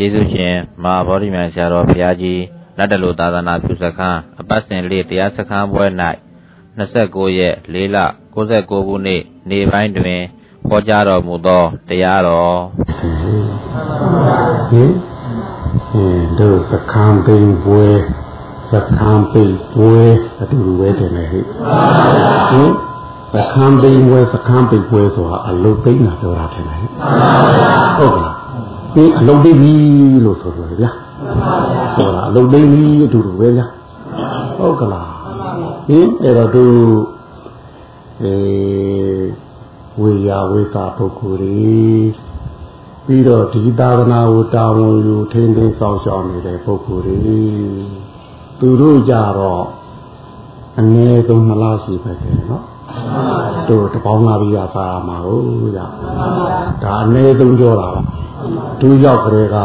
ကျေးဇူးရှင်မဟာဗောဓိမြန်ဆရာတော်ဘုရားကြီးလက်တလူသာသနာပြုစခန်းအပတ်စဉ်လေးတရားစခန်းပွဲ၌29ရက်4လ69ခုနှစ်နေ့ပိုင်းတွင်ဟောကြားတော်မူသောတရားတော်ဟင်အဲတို့စခန်းပင်ပွဲစခန်းပင်ပွဲအတူတူပဲတင်လေဟိဟင်စခန်းပင်ပွဲစခန်းပင်ပွဲဆိုတာအလုတ်သိမ်းတာပြောတာတင်လေဟုတ်ကဲ့ဒီ အလုတ်သိမ်းပြီလို့ဆိုတယ်ဗျာဟုတ်လားအလုတ်သိမ်းပြီအတူတူပဲဗျာဟုတ်ကလားဟင်အဲ့တော့သူအဲဝေယဝေတာပုဂ္ဂိုလ်တွေပြီးတော့ဒီသာသနာကိုတာဝန်ယူထိန်းသိမ်းဆောင်ရှောက်နေတဲ့ပုဂ္ဂိုလ်တွေသူတို့ကြတော့အနည်းဆုံးနှစ်လရှိပဲတယ်နော်တို့တပေါင်းလာပြီးရပါမှာဟုတ်ကြဒါအနည်းဆုံးပြောတာပါ သူရောက်ကြတဲ့က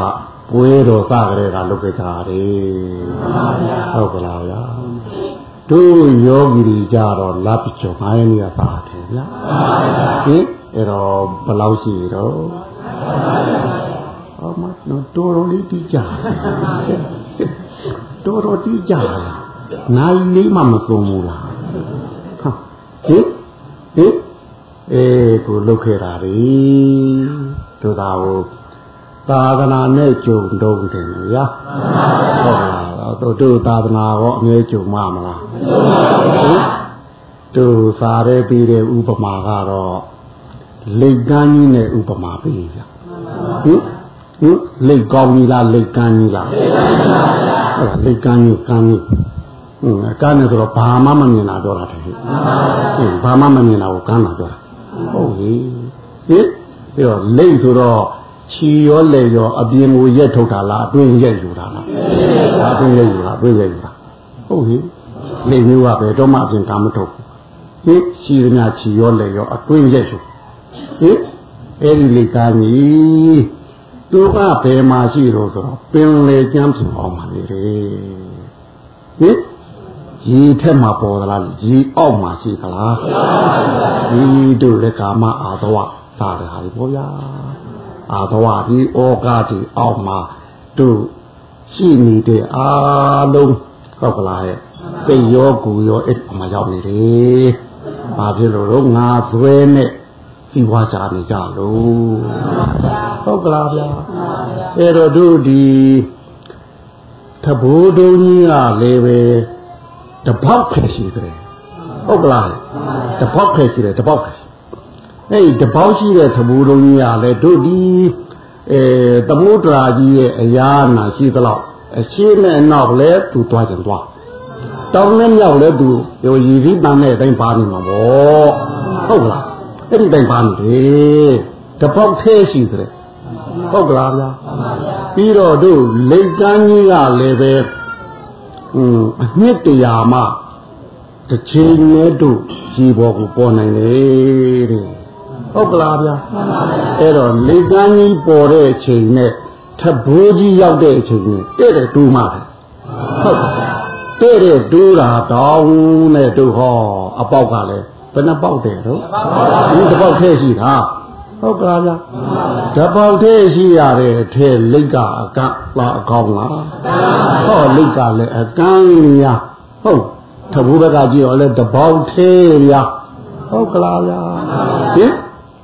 ပွဲတော်စကြတဲ့ကလုတ်ကြတာလေဟုတ်ကလားဗျာတို့ယောဂီတွေကြတော့လပ်ကျော်9ရက်နေရပါတယ်ဗျာဟင်အဲ့တော့ဘယ်လောက်ရှိတော့အော်မတော်တော်လေးတီးကြတော်တော်တီးကြနိုင်လေးမှမကုန်ဘူးလားဟာဟင်ဟင်အေးကိုလုတ်ခဲ့တာလေတို့သာဟို သာသနာနဲ့ကြုံတုံးတယ်ဗျာဟုတ်ပါဘူးတို့တို့သာသနာရောအငဲကြုံမှာမလားတို့စားရဲပြီးတဲ့ဥပမာကတော့လိတ်ကန်းကြီးနဲ့ဥပမာပေးဗျာဟင်ဟင်လိတ်ကောင်းကြီးလားလိတ်ကန်းကြီးလားဟုတ်လားလိတ်ကန်းကြီးကန်းကြီးဟင်ကန်းနေဆိုတော့ဘာမှမမြင်တာပြောတာတည်းဟင်ဘာမှမမြင်တာကိုကန်းတာပြောတာဟုတ်ပြီဟင်ပြီးတော့လိတ်ဆိုတော့ ခြီရောလေရောအပြင်ကိုရက်ထုတ်တာလားအတွင်းရက်ယူတာလားအတွင်းရက်ယူတာအတွင်းရက်ယူတာဟုတ်ပြီလေမျိုးကပဲတော့မှအပြင်ကမထုတ်ဟင်ခြီရညာခြီရောလေရောအတွင်းရက်ယူဟင်အဲ့ဒီလေကားကြီးသူကဘယ်မှာရှိတော့ဆိုတော့ပင်လေကျမ်းပြင်အောင်ပါလေဟင်ရေထက်မှာပေါ်သလားရေအောက်မှာရှိသလားဒီတို့လည်းကာမအာသဝသာတယ်ဟာပေါ့ဗျာ အာသဝဒီဩကာဒီအောက်မှာတို့ရှိနေတဲ့အာလုံးဟုတ်ကလားရဲ့စိတ်ရောကိုယ်ရောအဲ့မှာရောက်နေတယ်ဘာဖြစ်လို့တော့ငါသွဲနဲ့စီဝါကြနေကြလို့ဟုတ်ကလားဗျာအဲ့တော့တို့ဒီသဘောတုံးကြီးကလည်းပဲတပေါက်ဖြစ်ရှိတယ်ဟုတ်ကလားတပေါက်ဖြစ်ရှိတယ်တပေါက်ဖြစ် အဲ့ဒီတပေါက်ရှိတဲ့သဘောတုံးကြီးကလည်းတို့ဒီအဲသမုဒ္ဒရာကြီးရဲ့အရာနာရှိသလောက်အရှိနဲ့နောက်လဲသူသွားကြသွားတောင်းနဲ့မြောက်လဲသူဟိုရည်ပြီးတန်းတဲ့အတိုင်းပါနေမှာပေါ့ဟုတ်လားအဲ့ဒီတိုင်းပါနေတယ်တပေါက်သေးရှိတယ်ဟုတ်ကလားဗျာပြီးတော့တို့လိတ်ကန်းကြီးကလည်းပဲอืมအနှစ်တရာမှတစ်ချိန်နဲ့တို့ရေပေါ်ကိုပေါ်နိုင်လေတဲ့ ဟုတ်ကလားဗျာအဲ့တော့လိတ်ကန်းကြီးပေါ်တဲ့အချိန်နဲ့ထဘိုးကြီးရောက်တဲ့အချိန်နဲ့တဲ့တဲ့တူးမှတယ်ဟုတ်တဲ့တဲ့တူးတာတောင်းနဲ့တို့ဟောအပေါက်ကလည်းဘယ်နှပေါက်တယ်တော့ဒီတစ်ပေါက်ထဲရှိတာဟုတ်ကလားဗျာတပေါက်ထဲရှိရတဲ့အထဲလိတ်ကအကလားအကောင်းလားဟောလိတ်ကလည်းအကန်းညာဟုတ်ထဘူးဘက်ကကြည့်တော့လဲတပေါက်ထဲညာဟုတ်ကလားဗျာဟင်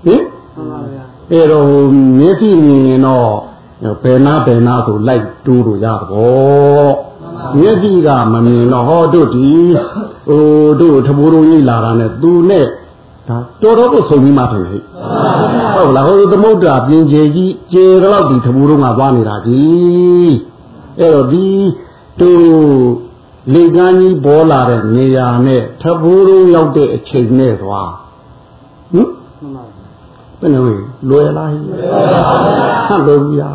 ဟင်အဲ့တော့မျက်စိမြင်ရင်တော့ဘယ်နာဘယ်နာဆိုလိုက်တူးလို့ရတော့မျက်စိကမမြင်တော့ဟောတို့ဒီဟိုတို့ထဘိုးတို့ကြီးလာတာနဲ့သူနဲ့ဒါတော်တော်ကိုဆုံပြီးမှထင်ဟဲ့ဟုတ်လားဟိုသမုဒ္ဒရာပြင်ကျေကြီးကျေတော့ဒီထဘိုးတို့ကသွားနေတာကြီးအဲ့တော့ဒီတို့လေကန်းကြီးပေါ်လာတဲ့နေရာနဲ့ထဘိုးတို့ရောက်တဲ့အချိန်နဲ့သွားဟင် ဘယ်လိုလွယ်လားဟဲ့ဟမ်လွယ်ဘူးရာ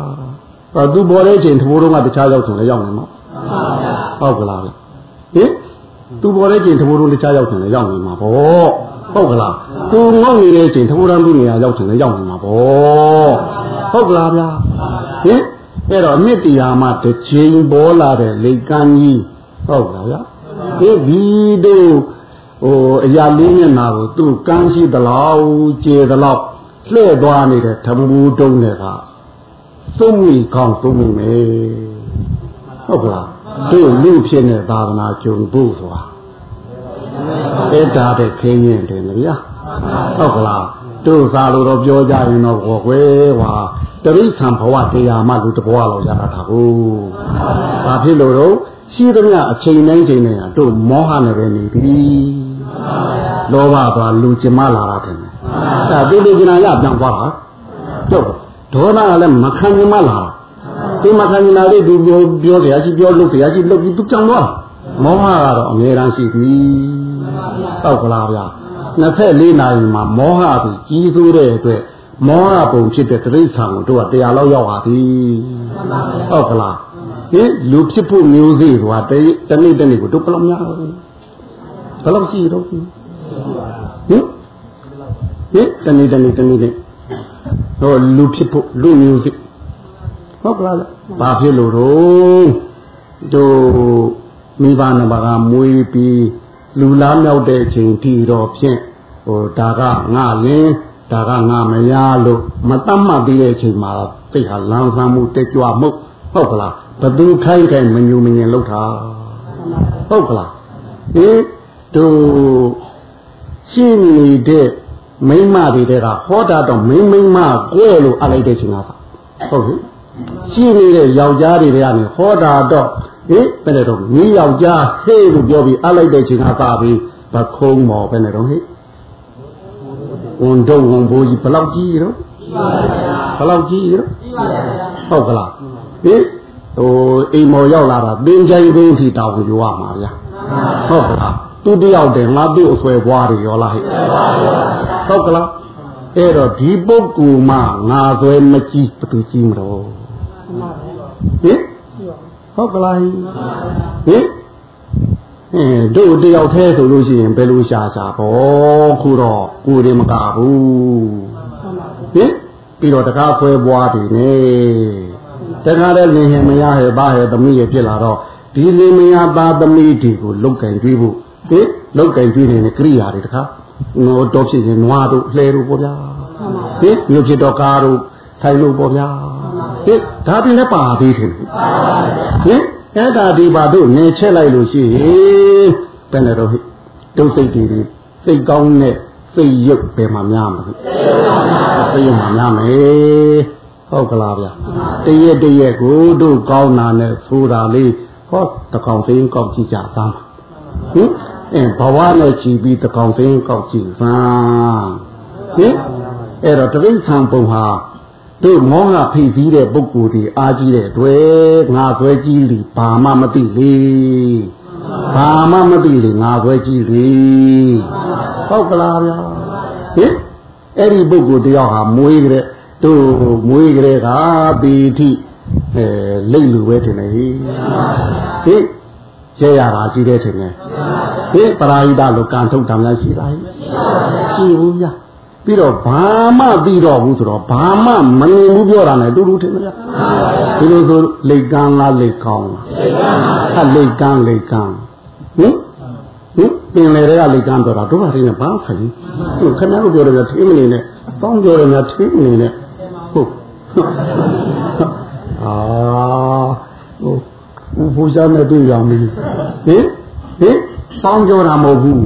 ဟောသူပေါ်တဲ့အချိန်ထဘိုးတို့ကတခြားရောက်ချင်လဲရောက်နေမှာဟုတ်ကလားဟင်သူပေါ်တဲ့ချိန်သဘောတို့တခြားရောက်တယ်လည်းရောက်နေမှာပေါ့ဟုတ်ကလားသူငေါ့နေတဲ့အချိန်သဘောတန်းသူနေရာရောက်တယ်လည်းရောက်နေမှာပေါ့ဟုတ်ကလားဗျာဟင်အဲ့တော့မြစ်တရားမှာတစ်ချိန်ပေါ်လာတဲ့လေကန်းကြီးဟုတ်လားဗျာဒီဒီတို့ဟိုအရာလေးမျက်နာကိုသူ့ကန်းရှိသလောက်ကျေသလော က်လှဲ့သွားနေတဲ့ဓမ္မဘူးတုံးတွေကသုံးမိကောင်းသုံးမိမယ်ဟုတ်ကလားတို့လူဖြစ်နေသာသနာကြုံဖို့ဆိုတာအဲ့ဒါတဲ့ခင်းရင်တယ်ဗျာဟုတ်ကလားတို့စားလို့တော့ပြောကြရင်တော့ဘောကွယ်ဟာတရိษံဘဝတရားမှလူတဘဝလောက်ရတာကိုဘာဖြစ်လို့တော့ရှိသမျှအချိန်တိုင်းချိန်တိုင်းတို့မောဟနဲ့ပဲနေပြီ လောဘသွားလူကျင်မလာတာတယ်အဲဒါဒီလိုကျင်လာရပြန်သွားတာတို့ဒေါသကလည်းမခံကျင်မလာဒီမခံကျင်လာလေးသူပြောပြောတရားရှိပြောလို့တရားရှိလုပ်ပြီးသူကြောင်သွားမောဟကတော့အမြဲတမ်းရှိသည်ဟုတ်ကလားဗျာ24နာရီမှာမောဟပြီးကြီးစိုးတဲ့အတွက်မောဟပုံဖြစ်တဲ့တိရစ္ဆာန်ကိုတို့ကတရားလောက်ရောက်ပါသည်ဟုတ်ကလားဟင်လူဖြစ်ဖို့မျိုးစေ့ဆိုတာတနေ့တနေ့ကိုတို့ဘယ်လောက်များ ဘယ်လောက်ရှိတော့ဟင်ဟင်တနေ့တနေ့တနေ့တော့လူဖြစ်ဖို့လူမျိုးစေ့ဟုတ်ကလားဘာဖြစ်လို့တော့တို့မိဘနှစ်ပါးကမွေးပြီးလူလားမြောက်တဲ့အချိန်ထိတော့ဖြင့်ဟိုဒါကငါလင်းဒါကငါမရလို့မတတ်မှတ်သေးတဲ့အချိန်မှာသိဟာလမ်းဆမ်းမှုတက်ကြွမှုဟုတ်ကလားဘသူခိုင်းခိုင်းမညူမငင်လောက်တာဟုတ်ကလားဟင် တို့ရှင်းနေတဲ့မိမတွေတဲ့ကဟောတာတော့မိမိမကွဲလို့အလိုက်တဲ့ချိန်ကဟုတ်ပြီရှင်းနေတဲ့ယောက်ျားတွေကနေဟောတာတော့ဟင်ဘယ်နဲ့တော့မိယောက်ျားဟေးလို့ပြောပြီးအလိုက်တဲ့ချိန်ကပါပြီးဘခုံးမော်ဘယ်နဲ့တော့ဟိဝန်တော့ဝန်ဘိုးကြီးဘလောက်ကြီးရောဘလောက်ကြီးရောဟုတ်ကလားဟင်ဟိုအိမ်မော်ရောက်လာတာသင်္ချိုင်းသိန်းထိတောင်းယူရမှာဗျာဟုတ်ကလား သူတယောက်တည်းငါတို့အဆွဲပွားတွေရောလားဟဲ့ဟုတ်ကလားအဲ့တော့ဒီပုဂ္ဂိုလ်မှငါဆွဲမကြည့်ဘသူကြည့်မလို့ဟင်ဟုတ်ကလားဟင်အဲတို့တယောက်တည်းဆိုလို့ရှိရင်ဘယ်လိုရှာရှာဘောခုတော့ကိုယ်တည်းမကဘူးဟင်ပြီးတော့တကားဆွဲပွားတွေနေတခါတည်းလင်ဟင်မရဟဲ့ဘာဟဲ့သမီးရဖြစ်လာတော့ဒီလင်မယားသားသမီးတွေကိုလုတ်ကင်ကြွေးဖို့ ဟင်လုတ်ကင်ကြွေးနေတဲ့ကိရိယာတွေတခါငိုတော့ဖြစ်ရင်နွားတို့လှဲတို့ပေါ့ဗျာဟင်မြို့ဖြစ်တော့ကားတို့ထိုင်လို့ပေါ့ဗျာဟင်ဒါပြင်လည်းပါသေးတယ်ဟင်အဲ့ဒါဒီပါတို့နေချက်လိုက်လို့ရှိရင်ဘယ်နဲ့တော့ဟိတုတ်စိတ်တွေစိတ်ကောင်းတဲ့စိတ်ရုပ်ပဲမှများမှာစိတ်ရုပ်မှများမယ်ဟုတ်ကလားဗျတရက်တရက်ကိုတို့ကောင်းတာနဲ့ဆိုတာလေးဟောတကောင်သိန်းကောက်ကြည့်ကြသားဟင် အဲဘဝနဲ့ကြည်ပြီးတကောင်သိန်းကောက်ကြည့်စမ်းဟင်အဲ့တော့တရိษံပုံဟာတို့မောဟဖိပြီးတဲ့ပုဂ္ဂိုလ်ဒီအားကြီးတဲ့တွေ့ငါဆွဲကြီးလီဘာမှမသိလေဘာမှမသိလေငါဆွဲကြီးလေဟုတ်ကလားဗျာဟင်အဲ့ဒီပုဂ္ဂိုလ်တယောက်ဟာမွေးကြတဲ့တို့မွေးကြတဲ့ကပီတိအဲလိတ်လူပဲထင်တယ်ဟိဟိကျဲ ရတာရှိတယ်ထင်တယ်ဟိပရာဟိတလို့ကံထုတ်တာများရှိလားရှိဘူးဗျာပြီးတော့ဘာမှပြီးတော့ဘူးဆိုတော့ဘာမှမနေဘူးပြောတာနဲ့တူတူထင်မလားဒီလိုဆိုလိတ်ကန်းလားလိတ်ကောင်းလားလိတ်ကန်းလိတ်ကန်းဟင်ဟင်ပင်လေတွေကလိတ်ကန်းပြောတာတို့ဘာတင်းနဲ့ဘာဆိုင်သူခဏလို့ပြောတယ်ထင်းမနေနဲ့တောင်းပြောတယ်များထင်းမနေနဲ့ဟုတ်အာဟို ဘုရားနဲ့တွေ့ရမည်ဟင်ဟင်တောင်းပြောတာမဟုတ်ဘူး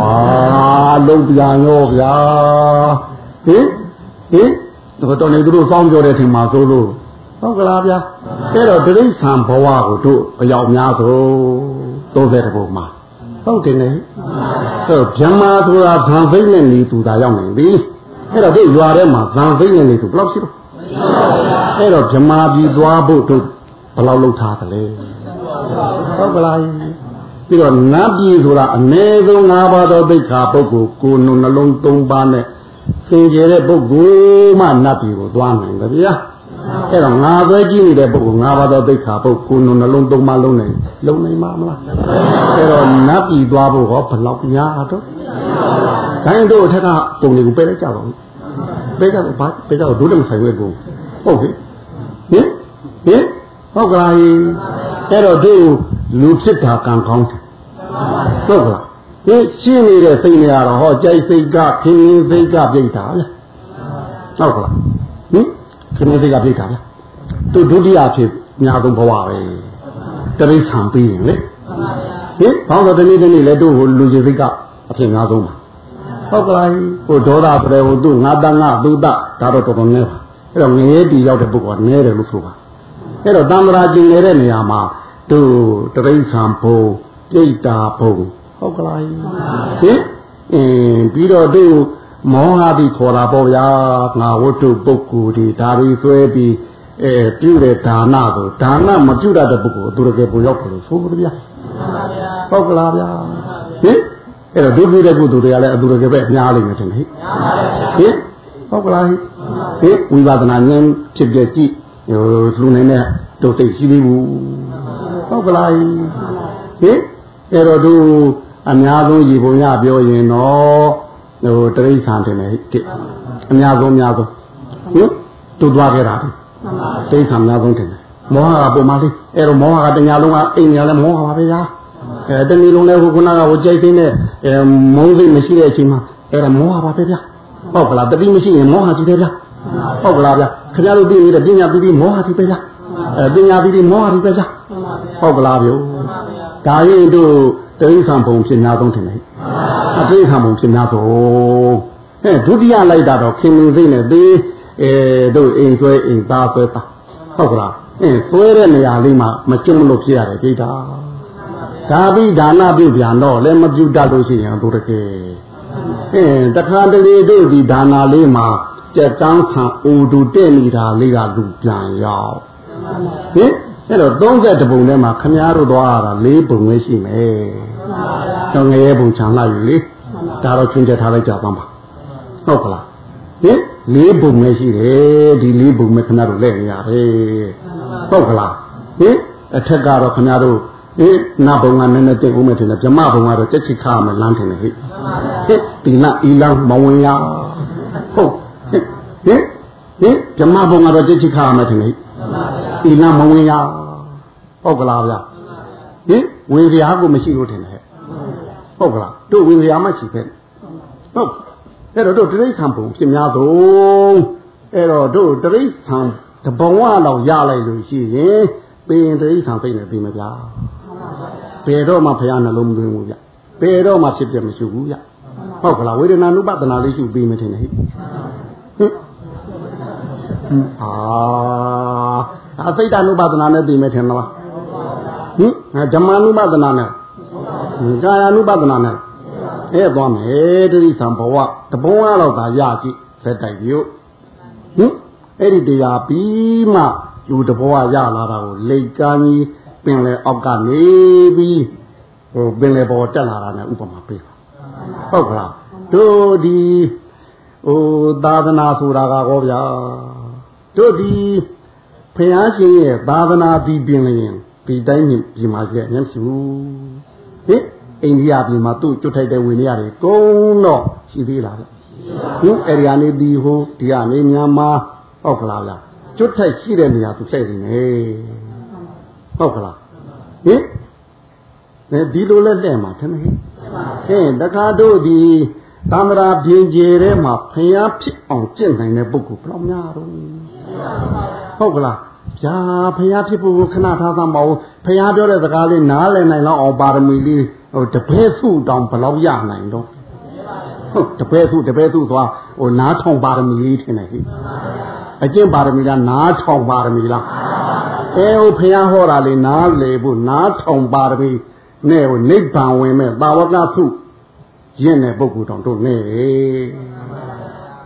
အာလုံးပြန်ရောဗျာဟင်ဟင်တော့တော်နေသူတို့စောင်းကြောတဲ့ထင်မှာဆိုလို့ဟုတ်ကလားဗျာအဲ့တော့တိရစ္ဆာန်ဘဝကိုတို့အယောက်များဆို30ဘုံမှာဟုတ်တယ်လေအဲ့တော့ဗြဟ္မာဆိုတာဇံသိမ့်နဲ့နေသူသာရောက်နေပြီအဲ့တော့တို့ရွာထဲမှာဇံသိမ့်နဲ့နေသူဘယ်လောက်ရှိတော့အဲ့တော့ဗြဟ္မာပြည်သွားဖို့တို့ ဘယ်လောက်လောက်ထားသလဲဟုတ်ကလားပြီးတော့နတ်ပြည်ဆိုတာအ ਨੇ ဆုံး၅ပါးသောဒိဋ္ဌာပုဂ္ဂိုလ်ကိုယ်နှလုံး၃ပါးနဲ့သင်ကျဲတဲ့ပုဂ္ဂိုလ်မှနတ်ပြည်ကိုသွားနိုင်တယ်ဗျာအဲ့တော့ငါပဲကြည့်နေတဲ့ပုဂ္ဂိုလ်၅ပါးသောဒိဋ္ဌာပုဂ္ဂိုလ်နှလုံး၃ပါးလုံးနိုင်လုံနိုင်မှာမလားအဲ့တော့နတ်ပြည်သွားဖို့ဟောဘယ်လောက်များတော့ခိုင်းတို့အထက်ကပုံတွေကိုပဲလိုက်ကြပါဦးပဲကြတော့ဘာပဲကြတော့ဒုတိယဆိုင်ဝဲကိုဟုတ်ပြီဟင်ဟင် ဟုတ်ကလားအဲ့တော့တို့လူဖြစ်တာကံကောင်းတယ်ဟုတ်ကလားဒီရှင်းနေတဲ့စိတ်နေရတော့ဟောကြိုက်စိတ်ကခင်းစိတ်ကပြိတ်တာလေဟုတ်ကလားဟင်ခင်ဗျားစိတ်ကပြိတ်တာဗျာသူဒုတိယဖြစ်ညာဆုံးဘဝပဲတရိษံပြီးရင်လေဟင်ဘောင်းတော့တနေ့တနေ့လဲတို့ဟိုလူကြီးစိတ်ကအဖြစ်များဆုံးပါဟုတ်ကလားဟိုဒေါသပရေဟိုသူငါတငါသူတဒါတော့တော်တော်နည်းပါအဲ့တော့ငရဲတီရောက်တဲ့ပုဂ္ဂိုလ်ကနည်းတယ်လို့ဆိုပါ အဲ့တော့တမ္မာကျင်နေတဲ့နေရာမှာတို့တရိษံဘုံပြိတ္တာဘုံဟုတ်ကလားဟင်အင်းပြီးတော့တို့မောဟပြီးခေါ်တာပေါ့ဗျာငါဝတ္ထုပုဂ္ဂိုလ်ဒီဒါတွေဆွဲပြီးအဲပြုတဲ့ဒါနကိုဒါနမပြုတတ်တဲ့ပုဂ္ဂိုလ်သူတကယ်ပုံရောက်တယ်လို့ဆိုလို့ဗျာဟုတ်ကလားဗျာဟင်အဲ့တော့ဒုပြုတဲ့ကုသိုလ်တွေကလည်းအတူတကယ်ပဲအများလိမ့်မယ်ထင်တယ်ဟင်ဟုတ်ကလားဟင်ဝိပဿနာဉာဏ်ဖြစ်ပြကြည့် ဟိုလူနေတဲ့တို့သိရှိသေးဘူးဟုတ်ကလားဟင်အဲ့တော့သူအများဆုံးရေပုံရပြောရင်တော့ဟိုတရိษံတင်တယ်အများဆုံးအများဆုံးဟင်တို့သွားခဲ့တာတရိษံအများဆုံးတင်တယ်မောဟကပုံမှန်လေးအဲ့တော့မောဟကတညာလုံးကအိမ်ညာလဲမောဟပါပဲဗျာအဲတဏီလုံးလဲဟိုခုနကဟိုကြိုက်သိတဲ့အဲမုန်းစိတ်မရှိတဲ့အချိန်မှာအဲ့ဒါမောဟပါပဲဗျာဟုတ်ကလားတတိမရှိရင်မောဟရှိတယ်ဗျာ ဟုတ်ကလားဗျာခင်ဗျားတို့သိနေတဲ့ပညာပြီးပြီးမောဟရှိပဲဗျာအဲပညာပြီးပြီးမောဟရှိပဲဗျာဟုတ်ကလားဗျာဒါရင်တို့တရိษံပုံဖြစ်များဆုံးထင်တယ်အတိခံပုံဖြစ်များဆုံးအဲဒုတိယလိုက်တာတော့ခင်မင်းစိတ်နဲ့သေးအဲတို့အိမ်ဆွဲအိမ်သားဆွဲသားဟုတ်ကလားအင်းဆွဲတဲ့နေရာလေးမှာမကျုံလို့ဖြစ်ရတယ်ကြိတ်တာဒါပြီးဒါနပြုပြန်တော့လည်းမပြုတတ်လို့ရှိရင်တို့တကယ်အင်းတခါတလေတို့ဒီဒါနာလေးမှာ ကြက်တန်းခံအိုတူတဲ့နေတာလေးကလူပြန်ရောက်ဟင်အဲ့တော့30ပုံထဲမှာခမားတို့သွားရတာ၄ပုံပဲရှိမယ်တော့ငရဲပုံချမ်းလိုက်ပြီလေဒါတော့ချင်းချက်ထားလိုက်ကြပါမှာဟုတ်ကလားဟင်၄ပုံပဲရှိတယ်ဒီ၄ပုံပဲခမားတို့လက်နေရတယ်ဟုတ်ကလားဟင်အထက်ကတော့ခမားတို့ဟင်နဘုံကနည်းနည်းတိတ်ဦးမယ်ထင်တယ်ဗြမဘုံကတော့တက်ချစ်ခါမယ်လမ်းထင်တယ်ဟိဟင်ဒီနအီလန်းမဝင်ရဟုတ် ဟင်ဟင်ဓမ္မဘုံကတော့ကြိတ်ချိခါရမယ်ထင်လေဒီနာမဝင်ရပောက်ကလားဗျာဟင်ဝင်စရာကိုမရှိလို့ထင်တယ်ပောက်ကလားတို့ဝင်စရာမရှိပဲဟုတ်အဲ့တော့တို့တိရိစ္ဆာန်ဘုံဖြစ်များဆုံးအဲ့တော့တို့တိရိစ္ဆာန်တဘဝလောက်ရလိုက်လို့ရှိရင်ပင်တိရိစ္ဆာန်သိနေပြီမဗျာဘယ်တော့မှဘုရားနှလုံးမသွင်းဘူးဗျဘယ်တော့မှဖြစ်ပြမရှိဘူးဗျဟုတ်ကလားဝေဒနာနုပဒနာလေးရှိပြီးမထင်နဲ့ဟိ အာအသိတနုပဒနာနဲ့ပြီးမထင်လားဟင်ဓမ္မနုပဒနာနဲ့ကာယ ानु ပဒနာနဲ့အဲသွားမယ်တတိသံဘဝတဘုံကတော့ဒါရကြည့်ဇက်တိုက်ပြုဟင်အဲ့ဒီတရားပြီးမှလူတဘဝရလာတာကိုလိတ်ကမ်းကြီးပင်လေအောက်ကနေပြီးဟိုပင်လေပေါ်တက်လာတာနဲ့ဥပမာပေးပါဟုတ်ကလားတို့ဒီဟိုသာသနာဆိုတာကဟောဗျာ တို့ဒီဖျားရှင်ရဲ့သာသနာပြီးပင်လျင်ဒီတိုင်းဒီမှာရှိတဲ့အញ្ញမရှိဘူးဟင်အိန္ဒိယပြည်မှာသူ့ကျွတ်ထိုက်တဲ့ဝင်ရတွေကုန်းတော့ရှိသေးလားဗျဟင်အဲဒီကနေဒီဟိုဒီကနေမြန်မာဟုတ်ကလားဗျကျွတ်ထိုက်ရှိတဲ့နေရာသူစိုက်နေတယ်ဟုတ်ကလားဟင်ဒီလိုလဲတဲ့မှာထင်တယ်ဟင်တခါတို့ဒီသံဃာပြင်ကျေထဲမှာဖျားဖြစ်အောင်ကျင့်နိုင်တဲ့ပုဂ္ဂိုလ်ဘယ်လောက်များတော့ ဟုတ်ကလားဗျာဖះဖြစ်ဖို့ခဏထားသမ်းပါဦးဖះပြောတဲ့စကားလေးနားလည်နိုင်လောက်အောင်ပါရမီလေးဟိုတပည့်စုတောင်ဘယ်လောက်ရနိုင်တော့ဟုတ်တပည့်စုတပည့်စုသွားဟိုနားထောင်ပါရမီလေးထင်တယ်ဟိအကျင့်ပါရမီလားနားထောင်ပါရမီလားအဲဟိုဖះဟောတာလေးနားလေဖို့နားထောင်ပါရမီနဲ့ဟိုနိဗ္ဗာန်ဝင်မဲ့ပါဝကစုရင့်တဲ့ပုဂ္ဂိုလ်တောင်တို့နေ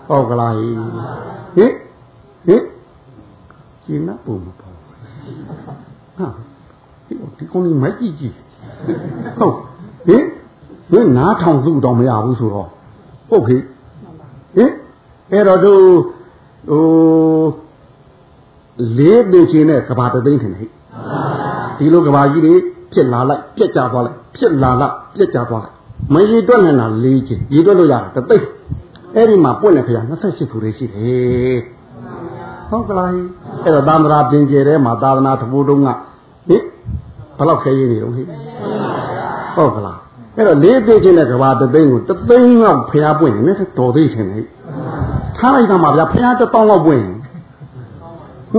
ဟုတ်ကလားဟိဟိဟိ ကျင်းနာပုံမပေါ်ဟာဒီကောင်ကြီးမိုက်ကြည့်ကြည့်ဟုတ်ဟင်ဟင်နားထောင်စုတော့မရဘူးဆိုတော့ဟုတ်ခေဟင်အဲ့တော့တို့ဟိုလေးပင်ချင်းနဲ့ကဘာတသိန်းထင်ဟဲ့ဒီလိုကဘာကြီးတွေဖြစ်လာလိုက်ပြက်ကြသွားလိုက်ဖြစ်လာလိုက်ပြက်ကြသွားလိုက်မရည်တွက်နိုင်တာ၄ချင်းရည်တွက်လို့ရတာတသိန်းအဲ့ဒီမှာပွင့်နေခရ28ခုလေးရှိတယ်ဟုတ်ကလား အဲ့တော့သာမရာပင်ကျဲထဲမှာသာသနာတပူတုံးကဟိဘယ်လောက်ခဲရည်နေတော့ဟိဟုတ်ကလားအဲ့တော့လေးသိချင်းတဲ့ကဘာတသိန်းကိုတသိန်းလောက်ဖျားပွင့်နေတယ်တော်သေးရှင်လေထားလိုက်တာမှာဗျာဖျားတပေါင်းလောက်ပွင့်ဟ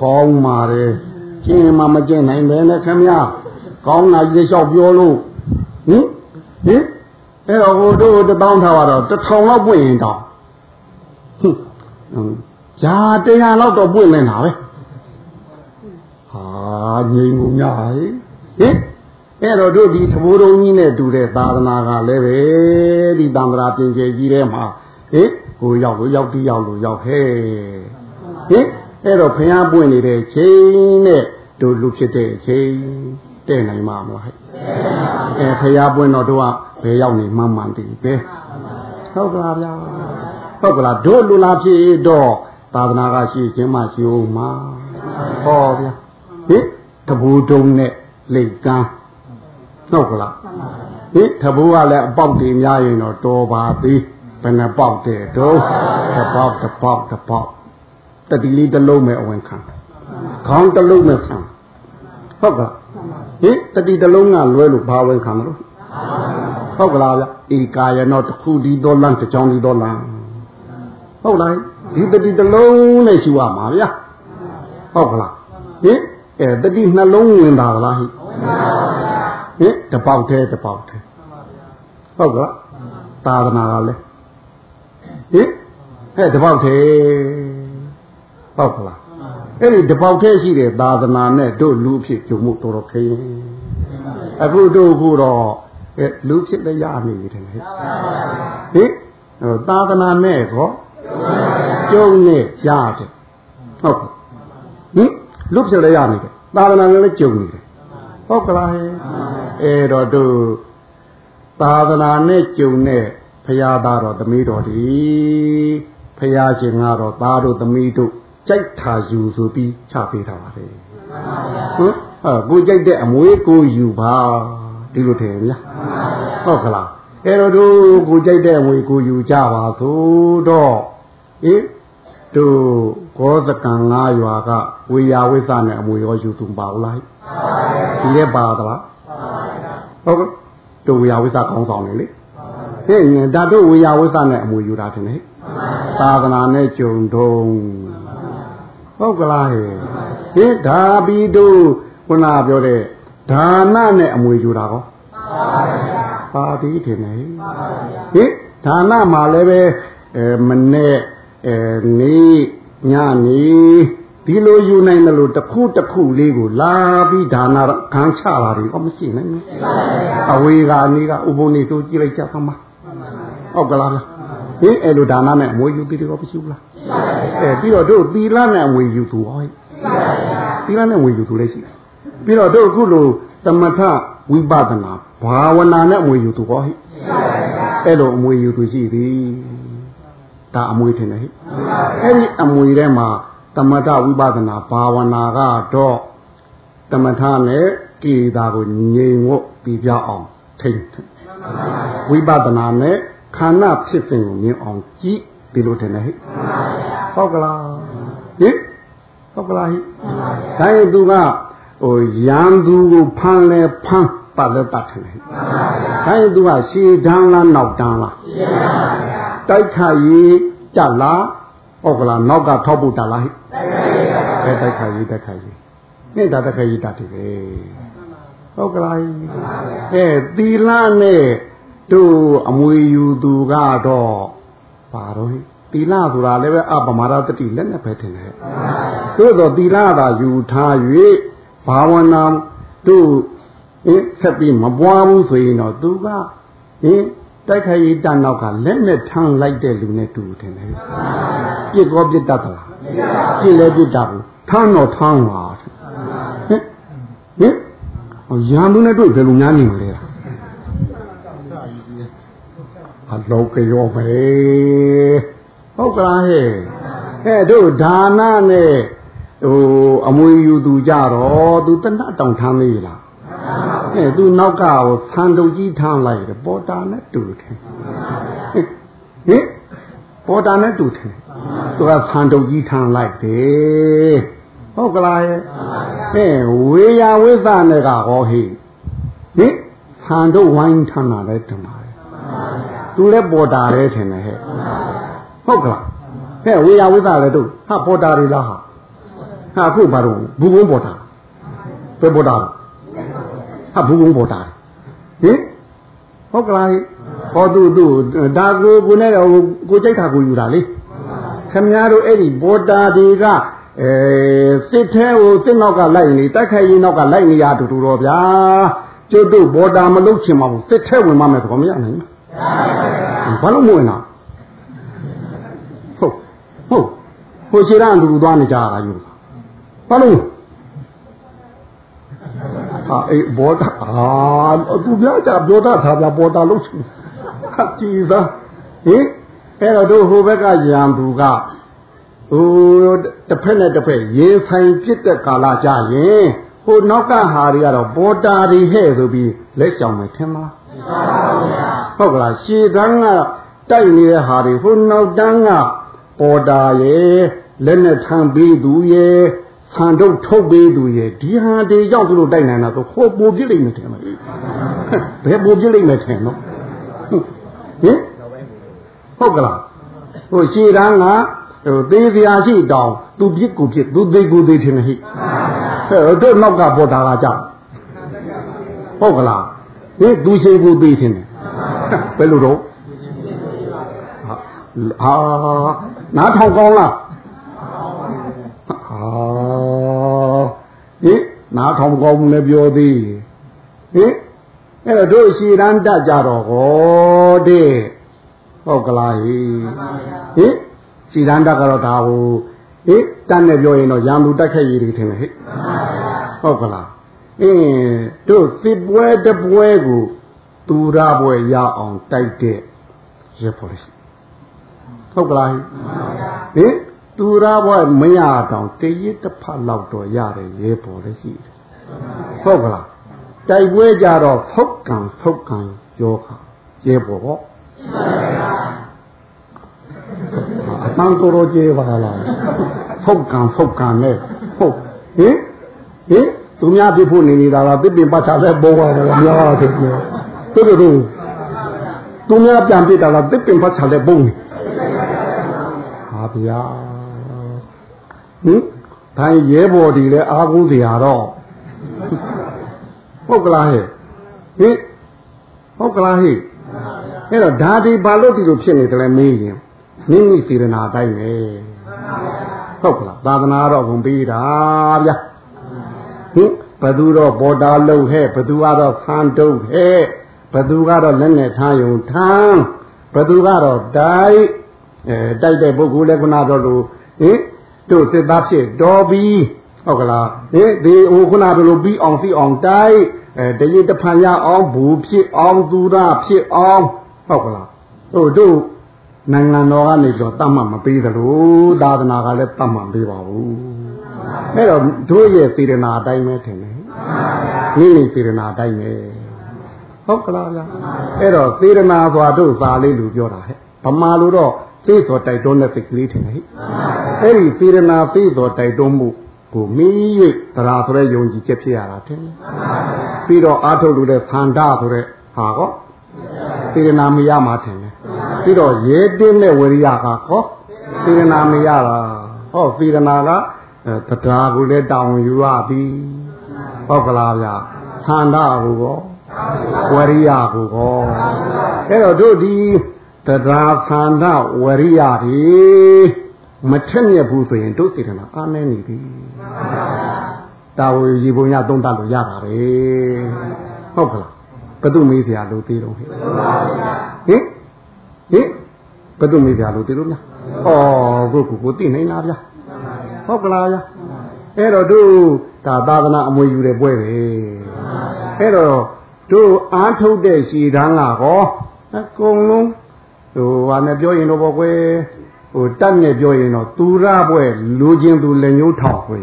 ကောင်းပါတယ်ကျင်းမှမကျင်းနိုင်ပဲနဲ့ခင်ဗျာကောင်းတာကြီးလျှောက်ပြောလို့ဟင်ဟင်အဲ့တော့ဟိုတို့တပေါင်းထားတော့တထောင်လောက်ပွင့်ရင်တော့ဟင် ဂျာတရားလောက်တော့ပွင့်နေတာပဲဟာငြိမ်မှုများဟင်အဲ့တော့တို့ဒီသဘိုးတော်ကြီးနဲ့တူတဲ့သာသနာကလည်းပဲဒီတံ္ဍရာပြင်ကျကြီးထဲမှာဟင်ကိုရောက်လို့ရောက်တိရောက်လို့ရောက်ဟဲ့ဟင်အဲ့တော့ဖျားပွင့်နေတဲ့ချိန်နဲ့တို့လူဖြစ်တဲ့ချိန်တဲ့နိုင်မှာမလားဟဲ့အဲဖျားပွင့်တော့တို့ကဘယ်ရောက်နေမှမှန်တည်ပဲဟုတ်ကလားဗျာဟုတ်ကလားတို့လူလာဖြစ်တော့ သာသနာကရှိခြင်းမှရှိဦးမှာဟောဗျာဟင်တဘူတုံနဲ့လိတ်ကန်းဟုတ်ကလားဟင်တဘူကလည်းအပေါက်တွေများရင်တော့တော်ပါသေးဘယ်နှပေါက်တဲ့တော့တစ်ပေါက်တစ်ပေါက်တစ်ပေါက်တတိလေးတစ်လုံးမဲ့အဝင်ခံခေါင်းတစ်လုံးမဲ့ခံဟုတ်ကလားဟင်တတိတစ်လုံးကလွဲလို့ဘာဝင်ခံမလို့ဟုတ်ကလားဗျဧကာယနောတစ်ခုဒီတော့လမ်းတစ်ချောင်းဒီတော့လမ်းဟုတ်လား ဒီတတိတစ်လုံးနဲ့ရှိရမှာဗျာဟုတ်ကလားဟင်အဲတတိနှလုံးဝင်တာလားဟိဟင်တပေါက်သေးတပေါက်သေးဟုတ်ကလားသာသနာကလည်းဟင်အဲတပေါက်သေးဟုတ်ကလားအဲ့ဒီတပေါက်သေးရှိတဲ့သာသနာနဲ့တို့လူဖြစ်ကြုံမှုတော်တော်ခရင်အခုတို့ခုတော့အဲလူဖြစ်လည်းရနေပြီတယ်ဟင်သာသနာနဲ့ကော ကျုံနဲ့ရတယ်ဟုတ်ကဲ့ဟင်လူဖြစ်လည်းရနေတယ်သာသနာနဲ့လည်းကျုံနေတယ်ဟုတ်ကလားဟဲ့အဲ့တော့တို့သာသနာနဲ့ကျုံနဲ့ဖရာသားတော်သမီးတော်ဒီဖရာရှင်ကတော့သားတို့သမီးတို့ကြိုက်ထာယူဆိုပြီးချပေးထားပါတယ်ဟုတ်ဟာကိုကြိုက်တဲ့အမွေးကိုယူပါဒီလိုထင်ဗျာဟုတ်ကလားအဲ့တော့တို့ကိုကြိုက်တဲ့အမွေကိုယူကြပါသို့တော့ ဟင်တို့ကောသကံ၅ရွာကဝေယဝိသနဲ့အမွေရောယူသူပါဘူးလားဒီလည်းပါသလားဟုတ်ကဲ့တို့ဝေယဝိသကောင်းဆောင်နေလေဟဲ့ဒါတို့ဝေယဝိသနဲ့အမွေယူတာတင်လေသာသနာနဲ့ကြုံတုံးဟုတ်ကလားဟဲ့ဟင်ဒါပြီးတို့ခုနပြောတဲ့ဒါနနဲ့အမွေယူတာကောပါပြီးတင်လေဟင်ဒါနမှာလည်းပဲအဲမနဲ့ အဲနေညနေဒီလိုယူနိုင်တယ်လို့တစ်ခုတစ်ခုလေးကိုလာပြီးဒါနာခံချတာတွေတော့မရှိနိုင်ဘူးအဝေကနေကဥပုံနေဆိုကြည့်လိုက်ကြသမှာဟုတ်ကလားဟင်အဲ့လိုဒါနနဲ့အမွေယူပြီးတော့မရှိဘူးလားအဲပြီးတော့တို့သီလနဲ့အမွေယူသူဟောသီလနဲ့အမွေယူသူလည်းရှိတယ်ပြီးတော့တို့အခုလိုသမထဝိပဿနာဘာဝနာနဲ့အမွေယူသူဟောဟိအဲ့လိုအမွေယူသူရှိသည် ဒါအမွေထင်တယ်ဟိအဲ့ဒီအမွေထဲမှာသမထဝိပဿနာဘာဝနာကတော့သမထနဲ့ကိလေသာကိုငြိမ်ဝတ်ပြီးပြအောင်ထိမ့်ဝိပဿနာနဲ့ခန္ဓာဖြစ်စဉ်ကိုမြင်အောင်ကြည့်ဒီလိုထင်တယ်ဟိဟုတ်ကလားဟိဟုတ်ကလားဟိဒါရင်သူကဟိုရန်သူကိုဖမ်းလဲဖမ်းပတ်လဲတတ်တယ်ဟိဒါရင်သူကရှည်တန်းလားနောက်တန်းလားရှည်တန်းပါဗျာ တိုက်ခါရေးကြလားဟုတ်ကလားနောက်ကထောက်ဖို့တလားဟိတိုက်ခါရေးတိုက်ခါရေးနဲ့ဒါတိုက်ခါရေးတတ်တယ်ပဲဟုတ်ကလားအဲသီလနဲ့တို့အမွေယူသူကတော့ပါတော့ဟိသီလဆိုတာလည်းပဲအပမာဒတတိလက်နဲ့ပဲထင်တယ်သို့တော့သီလသာယူထား၍ဘာဝနာတို့အင်းဆက်ပြီးမပွားဘူးဆိုရင်တော့သူကဟင် တိုက်ခိုက်ရေးတနောက်ကလက်နဲ့ထမ်းလိုက်တဲ့လူနဲ့တူတယ်လေပြစ်ကောပြစ်တတ်သလားပြစ်လည်းပြစ်တတ်ဘူးထမ်းတော့ထမ်းပါဟင်ဟင်ရန်သူနဲ့တွေ့ဘယ်လိုများနေမလဲအလောကရောပဲဟုတ်ကလားဟဲ့ဟဲ့တို့ဒါနနဲ့ဟိုအမွေယူသူကြတော့သူတဏှတောင်ထမ်းမေးလား အဲသူနောက်ကဟိုဆန်တုတ်ကြီးထမ်းလိုက်တယ်ပေါ်တာနဲ့တူတယ်ဟင်ပေါ်တာနဲ့တူတယ်သူကဆန်တုတ်ကြီးထမ်းလိုက်တယ်ဟုတ်ကလားရဲ့အဲဝေယဝိသနဲ့ကဟောဟိဟင်ဆန်တုတ်ဝိုင်းထမ်းတာလဲတမတယ်သူလည်းပေါ်တာလဲထင်တယ်ဟဲ့ဟုတ်ကလားဟဲ့ဝေယဝိသလည်းတို့ဟာပေါ်တာတွေလားဟာဟဟာအခုဘာလို့ဘူးကုန်းပေါ်တာပဲပေါ်တာ ဟာဘူးကုန်းပေါ်တာဟင်ဟုတ်ကလားဟောသူသူဒါကိုကိုနဲ့ကိုကြိုက်တာကိုယူတာလေခင်ဗျားတို့အဲ့ဒီဘောတာတွေကအဲစစ်ထဲကိုစစ်နောက်ကလိုက်နေတိုက်ခိုက်ရင်နောက်ကလိုက်နေရတူတူတော့ဗျာကျွတ်တို့ဘောတာမလုပ်ချင်ပါဘူးစစ်ထဲဝင်မှမယ်ဆိုတော့မရနိုင်ဘူးဘာလို့မဝင်တာဟုတ်ဟုတ်ဟိုရှိရန်တူသွားနေကြတာယူဘာလို့ ဟာအေးဘောတာအာသူပြောကြပြောတာသာပြဘောတာလုပ်ချင်ဟာကြည်သာဟင်အဲ့တော့တို့ဟိုဘက်ကရံသူကဟိုတစ်ဖက်နဲ့တစ်ဖက်ရေဆိုင်ပြစ်တဲ့ကာလကြရင်ဟိုနောက်ကဟာတွေကတော့ပေါ်တာတွေဟဲ့ဆိုပြီးလက်ဆောင်မယ်ထင်မလားဟုတ်ကလားရှည်တန်းကတိုက်နေတဲ့ဟာတွေဟိုနောက်တန်းကပေါ်တာရဲ့လက်နဲ့ထမ်းပြီးသူရဲ့ ဆန်တို့ထုတ်ပေးသူရဲ့ဒီဟာတွေရောက်သူတို့တိုက်နိုင်တာဆိုဟိုပိုပြစ်လိမ့်မယ်ထင်မလားဘယ်ပိုပြစ်လိမ့်မယ်ထင်နော်ဟင်ဟုတ်ကလားဟိုရှည်တန်းကဟိုသေးစရာရှိတောင်သူပြစ်ကိုပြစ်သူသေးကိုသေးထင်တယ်ဟိဟဲ့တို့နောက်ကပေါ်တာကကြောက်ဟုတ်ကလားဟင်သူရှိကိုသေးထင်တယ်ဘယ်လိုတော့ဟာနားထောင်ကောင်းလားဟာဟင် နားထောင်ကောင်းလည်းပြောသေးဟင်အဲ့တော့တို့ရှည်တန်းတတ်ကြတော့ဟောတဲ့ဟုတ်ကလားဟင်ဟင်စီရန်တကတော့ဒါဟိုဟေးတန်းနဲ့ပြောရင်တော့ရံလူတက်ခက်ရည်တွေထင်တယ်ဟဲ့ဟုတ်ကလားအင်းတို့စစ်ပွဲတပွဲကိုသူရပွဲရအောင်တိုက်တဲ့ရဖို့လေဟုတ်ကလားဟင် သူရပွဲမရတော့တရစ်တစ်ဖက်လောက်တော့ရတယ်ရဲပေါ်လေရှိတယ်ဟုတ်ကလားတိုက်ပွဲကြတော့ဖုတ်ကံဖုတ်ကံယောခရဲပေါ်ဟောရှိပါပါအတန်းတော်တော်ကျေပါလားဖုတ်ကံဖုတ်ကံနဲ့ဟုတ်ဟင်ဟင်သူများပြဖို့နေနေတာလားတစ်ပင်ပတ်ချလဲပေါ်ပါတယ်များတယ်ပြောသူတို့သူများပြန်ပြတာလားတစ်ပင်ပတ်ချလဲပုံနေဟာဗျာ ဟင်ဘိုင်းရဲဘော်ဒီလဲအားကိုးစရာတော့ဟုတ်ကလားဟဲ့ဟင်ဟုတ်ကလားဟဲ့အဲ့တော့ဓာတိဘာလို့ဒီလိုဖြစ်နေတယ်လဲမေးရင်မိမိစေရနာတိုင်းပဲဟုတ်ကလားသာသနာတော့ဝင်ပြီးတာဗျာဟင်ဘသူတော့ဘောတာလုံဟဲ့ဘသူကတော့ဆန်းတုပ်ဟဲ့ဘသူကတော့လက်နဲ့ထားယုံထမ်းဘသူကတော့တိုက်အဲတိုက်တဲ့ပုဂ္ဂိုလ်လည်းခုနတော့လို့ဟင် တို့စစ်သားဖြစ်တော်ပြီးဟုတ်ကလားဟင်ဒီဟိုခုနကလိုပြီးအောင်ပြီးအောင်တိုက်အဲတရေတဖန်ရအောင်ဘူဖြစ်အောင်သူရဖြစ်အောင်ဟုတ်ကလားဟိုတို့နိုင်ငံတော်ကနေဆိုတတ်မှတ်မပေးသလိုသာသနာကလည်းတတ်မှတ်ပေးပါဘူးအဲ့တော့တို့ရဲ့စေရနာအတိုင်းပဲထင်တယ်မိမိစေရနာအတိုင်းပဲဟုတ်ကလားဗျာအဲ့တော့စေရနာဆိုတာတို့သာလေးလူပြောတာဟဲ့ဗမာလိုတော့ သိသောတိုက်တွန်းတဲ့စိတ်ကလေးထင်တယ်ဟဲ့အဲ့ဒီစေရနာသိသောတိုက်တွန်းမှုကိုမိ၍သရာဆိုတဲ့ယုံကြည်ချက်ဖြစ်ရတာထင်တယ်ပြီးတော့အာထုတ်လို့တဲ့သန္တာဆိုတဲ့ဟာကောစေရနာမရမှာထင်တယ်ပြီးတော့ရဲတင်းတဲ့ဝရိယကဟောစေရနာမရတာဟောစေရနာကတရားကိုလည်းတောင်းယူရပြီဟုတ်ကလားဗျာသန္တာကိုကောဝရိယကိုကောအဲ့တော့တို့ဒီ တရားသန္တာဝရိယတွေမထက်မြက်ဘူးဆိုရင်တို့စေတနာအားနည်းနေပြီတာဝေရီပုံရသုံးတတ်လို့ရတာပဲဟုတ်ကလားဘသူမေးစရာလို့သေးတော့ဟဲ့ဟင်ဟင်ဘသူမေးစရာလို့သေးလို့လားဩကိုကိုကိုသိနိုင်လားဗျာဟုတ်ကလားဗျာအဲ့တော့တို့ဒါသာသနာအမွေယူတဲ့ပွဲပဲအဲ့တော့တို့အားထုတ်တဲ့ရှည်တန်းကဟောအကုန်လုံး ဟိုဟာနဲ့ပြောရင်တော့ဘောကွယ်ဟိုတက်နဲ့ပြောရင်တော့သူရပွဲလူချင်းသူလက်ညှိုးထောက်ခွင်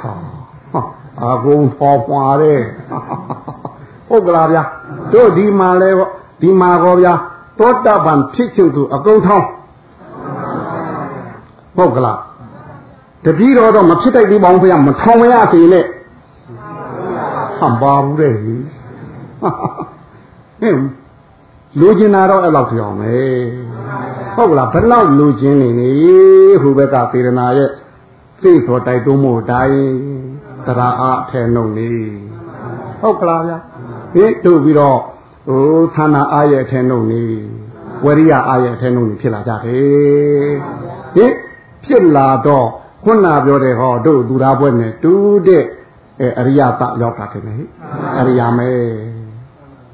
ဟာအာကုန်ပေါ်ပွားတဲ့ဟုတ်ကလားဗျာတို့ဒီမှာလဲဒီမှာကောဗျာသောတပန်ဖြစ်ချုပ်သူအကုန်ထောင်းဟုတ်ကလားတပည့်တော်တော့မဖြစ်တတ်သေးပါဘူးဗျာမထောင်မရစေနဲ့ဟမ်ပါဘူးတဲ့ဟင် လူကျင်တာတော့အဲ့လောက်ကြောင်ပဲဟုတ်ကလားဘယ်လောက်လူကျင်နေနေဟိုဘက်ကသေရနာရဲ့စိတ်ဆိုတိုက်တွန်းမှုတိုင်းတရားအားထဲနှုံနေဟုတ်ကလားဗျာဟိတို့ပြီးတော့ဟိုသန္နာအားရဲ့ထဲနှုံနေဝရိယအားရဲ့ထဲနှုံနေဖြစ်လာကြတယ်ဟိဖြစ်လာတော့ခုနပြောတဲ့ဟောတို့သူသားဘွဲ့နဲ့တူတဲ့အရိယတရောက်တာတယ်ဟိအရိယာမဲ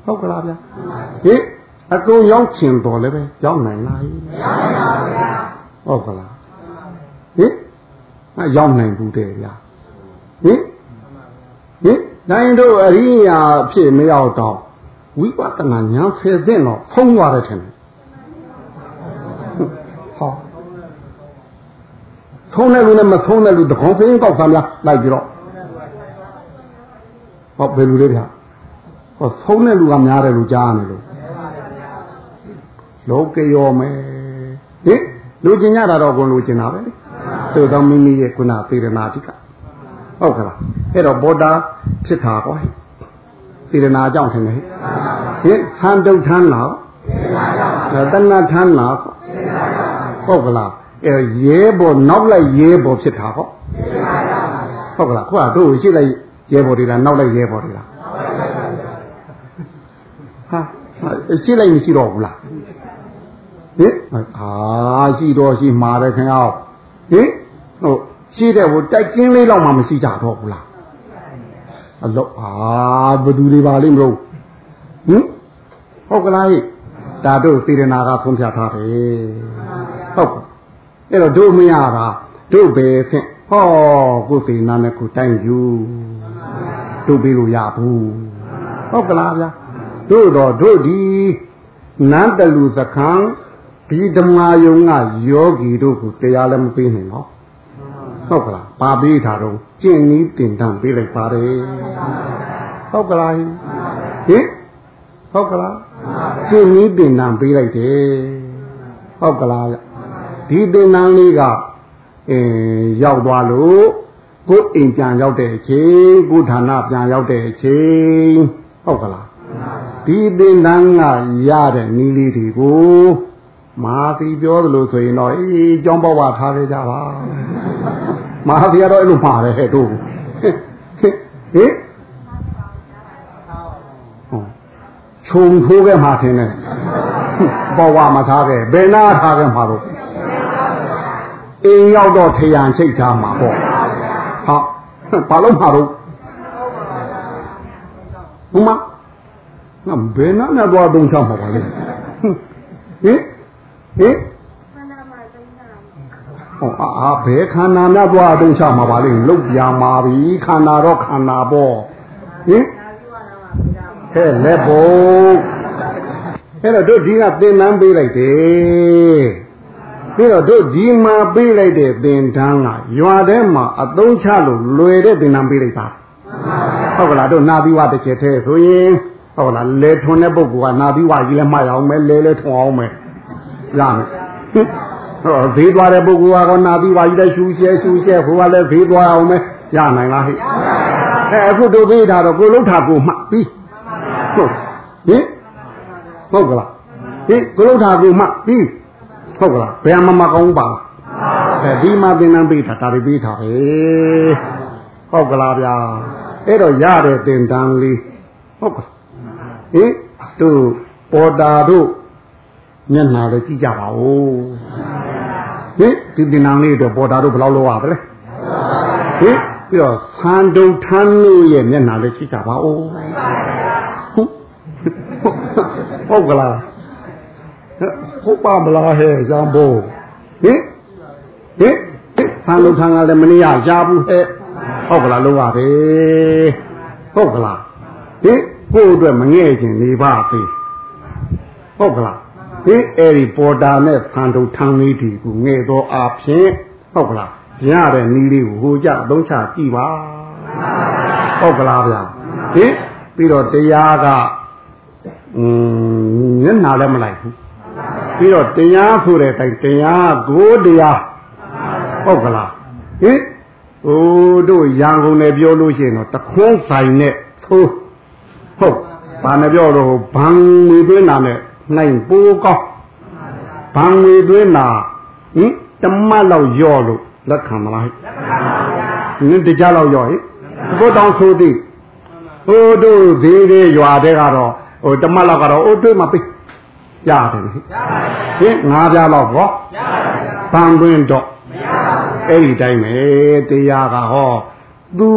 ဟုတ်ကလားဗျာဟိ အကုန်ရောက်ချင်တော်လည်းပဲရောက်နိုင်လားမရောက်နိုင်ပါဘူးဗျာဟုတ်ကလားဟင်အရောက်နိုင်ဘူးတဲ့ဗျာဟင်ဟင်နိုင်တို့အရိယာဖြစ်မရောက်တော့ဝိပဿနာဉာဏ်ဆယ်သိတော့ဖုံးသွားတယ်ထင်တယ်ဟောထုံးတဲ့လူနဲ့မထုံးတဲ့လူတကောင်စင်းကောက်သားများလိုက်ပြီးတော့ဟောဘယ်လူလေးဗျာဟောထုံးတဲ့လူကများတယ်လို့ကြားနေလို့ လောကရောမယ်ဟင်လူကျင်ရတာတော့ကိုလူကျင်တာပဲလေသို့သောမိမိရဲ့ခုနသေရနာတိကဟုတ်ကလားအဲ့တော့ဘောတာဖြစ်တာကွာသေရနာအကြောင်းထင်တယ်ဟင်ဟန်တုတ်ထမ်းလားတဏှထမ်းလားဟုတ်ကလားအဲရဲဘောနောက်လိုက်ရဲဘောဖြစ်တာဟောဟုတ်ကလားခုကတို့ရှိလိုက်ရဲဘောတွေလားနောက်လိုက်ရဲဘောတွေလားဟာရှိလိုက်မရှိတော့ဘူးလား ဟင်အာရှိတော့ရှိမှာတယ်ခင်ဗျာဟင်ဟုတ်ရှိတဲ့ဟိုတိုက်ကင်းလေးတော့မှမရှိကြတော့ဘူးလားအလောအာဘသူတွေပါလိမ့်မလို့ဟင်ဟုတ်ကလားဟိဒါတို့စေရနာကဖွင့်ပြထားတယ်ဟုတ်အဲ့တော့တို့မရတာတို့ပဲဖြင့်ဟောကိုယ်စေနာနဲ့ကိုတိုင်းယူတို့ပြီးလို့ရဘူးဟုတ်ကလားဗျာတို့တော့တို့ဒီနန်းတလူစခန်း ဒီဓမ္မယုံကယောဂီတို့ကိုတရားလည်းမပေးနိုင်တော့ဟုတ်ကလားပါပေးတာတော့ကျင့်နည်းတင်တန်းပေးလိုက်ပါတယ်ဟုတ်ကလားဟင်ဟုတ်ကလားကျင့်နည်းတင်တန်းပေးလိုက်တယ်ဟုတ်ကလားဒီတင်တန်းလေးကအဲရောက်သွားလို့ကိုယ်အိမ်ပြန်ရောက်တဲ့အချိန်ကိုယ်ဌာနပြန်ရောက်တဲ့အချိန်ဟုတ်ကလားဒီတင်တန်းကရတဲ့နည်းလေးတွေကို မာသီပြောသလိုဆိုရင်တော့အေးကြောင်းပေါက်ထားခဲ့ကြပါမာသီကတော့အဲ့လိုမှားတယ်ဟဲ့တို့ဟင်ခြုံထိုးခဲ့မှာထင်တယ်ပေါ်ဝမထားခဲ့ဘယ်နာထားခဲ့မှာတော့အိမ်ရောက်တော့ထရန်ချိတ်ထားမှာပေါ့ဟာဘာလို့မှာတော့ဘုမငါဘယ်နာနဲ့သွားတုံးချမှာပါလဲဟင် ဟင်ဟောအာဘယ်ခန္ဓာနဲ့သွားအတုံးချမှာပါလိမ့်လုတ်ပြာမာပြီခန္ဓာတော့ခန္ဓာပေါ့ဟင်ဟဲ့လက်ဘုံအဲ့တော့တို့ဒီကသင်တန်းပေးလိုက်တယ်ပြီးတော့တို့ဒီမှာပေးလိုက်တဲ့သင်တန်းကရွာထဲမှာအတုံးချလို့လွယ်တဲ့သင်တန်းပေးလိုက်တာဟုတ်ကလားတို့နာသီဝတစ်ချက်သေးဆိုရင်ဟုတ်လားလဲထွန်းတဲ့ပုဂ္ဂိုလ်ကနာသီဝကြီးလည်းမှရအောင်မယ်လဲလဲထွန်းအောင်မယ် ရမယ်ဟောဘေးသွားတဲ့ပုဂ္ဂိုလ်ကတော့နာပြီးပါကြီးတဲ့ရှူရှဲရှူရှဲဟိုကလည်းဘေးသွားအောင်ပဲရနိုင်လားဟဲ့အဲအခုတို့ပေးတာတော့ကိုလုံးထာကိုမှပြီးဟုတ်ဟင်ဟုတ်ကလားဟင်ကိုလုံးထာကိုမှပြီးဟုတ်ကလားဘယ်မှာမကောင်းပါလားအဲဒီမှာသင်္ကန်းပေးတာဒါတွေပေးတာပဲဟုတ်ကလားဗျာအဲ့တော့ရတဲ့သင်္ကန်းလေးဟုတ်ကလားဟင်တို့ပေါ်တာတို့ မျက်နှာလည်းကြည့်ကြပါဦးဟင်ဒီတင်နံလေးတော့ပေါ်တာတို့ဘယ်လောက်လောက်ရသလဲဟင်ပြီးတော့ဆန်တုံထမ်းလို့ရဲ့မျက်နှာလည်းကြည့်ကြပါဦးဟုတ်ကလားဟုတ်ပါမလားဟဲ့ဇံဘိုးဟင်ဟင်ဆန်တုံထမ်းကလည်းမနေရရဘူးဟဲ့ဟုတ်ကလားလောက်ပါပဲဟုတ်ကလားဟင်ကို့အတွက်မငဲ့ခြင်းနေပါသေးဟုတ်ကလား ဒီအဲ့ဒီပေါ်တာနဲ့ဖန်တုံထန်းလေးဒီကိုငဲ့တော့အဖြစ်ဟုတ်ကလားရတဲ့နီးလေးကိုဟိုကြသုံးချကြည့်ပါဟုတ်ကလားဗျာဒီပြီးတော့တရားကอืมမျက်နာလည်းမလိုက်ဘူးပြီးတော့တရားဆိုတဲ့တိုင်တရားကိုတရားဟုတ်ကလားဟင်ဟိုတို့ရန်ကုန်နဲ့ပြောလို့ရှိရင်တော့တခွန်းဆိုင်နဲ့သိုးဟုတ်ဘာနဲ့ပြောတော့ဘန်မီသွင်းတာနဲ့ နိုင်ပိုးကောင်းဘံငွေသွင်းတာဟင်တမတ်လောက်ရော့လို့လက်ခံမလားဟဲ့နင်းတကြလောက်ရောဟဲ့ကိုတောင်ဆိုသည်ဟိုတို့သေးသေးရွာတဲ့ကတော့ဟိုတမတ်လောက်ကတော့အိုးတွေးမပိရတယ်ဟဲ့ဟင်ငါးပြားလောက်ပေါ့ဘန်တွင်တော့အဲ့ဒီတိုင်းပဲတရားကဟောသူ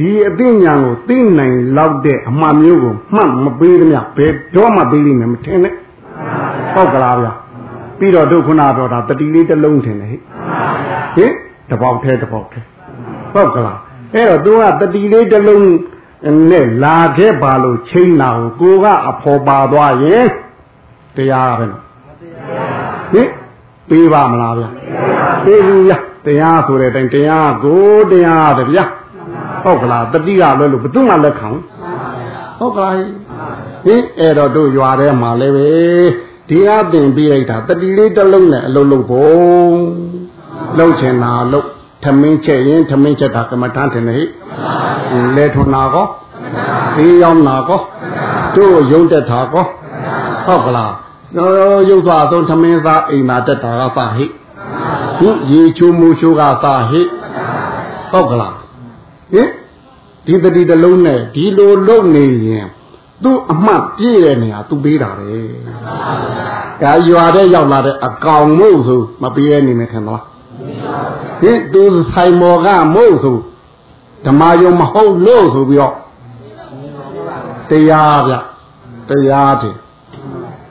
ဒီအသိဉာဏ်ကိုသိနိုင်လောက်တဲ့အမှန်မျိုးကိုမှတ်မပေးသမျှဘယ်တော့မှပေးလိမ့်မယ်မထင်နဲ့ဟုတ်ကလားဗျာပြီးတော့ဒုက္ခနာတော့ဒါတတိလေးတစ်လုံးထင်တယ်ဟဲ့ဟင်တပေါက်သေးတပေါက်သေးဟုတ်ကလားအဲ့တော့ तू ကတတိလေးတစ်လုံးနဲ့လာခဲ့ပါလို့ချိန်လာကိုကိုကအဖော်ပါသွားရင်တရားပဲနော်ဟင်ပေးပါမလားဗျာပေးဘူးဗျာတရားဆိုတဲ့အတိုင်းတရားကိုတရားတဗျာ ဟုတ်ကလားတတိကလွဲလို့ဘယ်သူမှလက်ခံဟုတ်ကလားဟင်အဲ့တော့တို့ရွာထဲမှာလည်းပဲဒီအပင်ပြလိုက်တာတတိလေးတစ်လုံးနဲ့အလုံးလုံးဖို့လှုပ်ချင်တာလှုပ်ထမင်းချက်ရင်ထမင်းချက်တာကမ္မထမ်းတယ်ဟိလဲထွန်နာကောဒီရောက်နာကောတို့ရုံတက်တာကောဟုတ်ကလားရုပ်သွားဆုံးထမင်းသားအိမ်မှာတက်တာကပါဟိဟင်ရေချိုးမှုချိုးကပါဟိဟုတ်ကလား ဟင်ဒီတတိတလုံးနဲ့ဒီလိုလုံနေရင်သူ့အမှတ်ပြည့်တဲ့နေရာသူပေးတာပဲ။ဒါရွာတဲ့ရောက်လာတဲ့အကောင်မို့ဆိုမပေးရနေမယ်ခင်ဗျာ။ဟင်သူဆိုင်မော်ကမို့ဆိုဓမ္မယုံမဟုတ်လို့ဆိုပြီးတော့တရားဗျတရားတယ်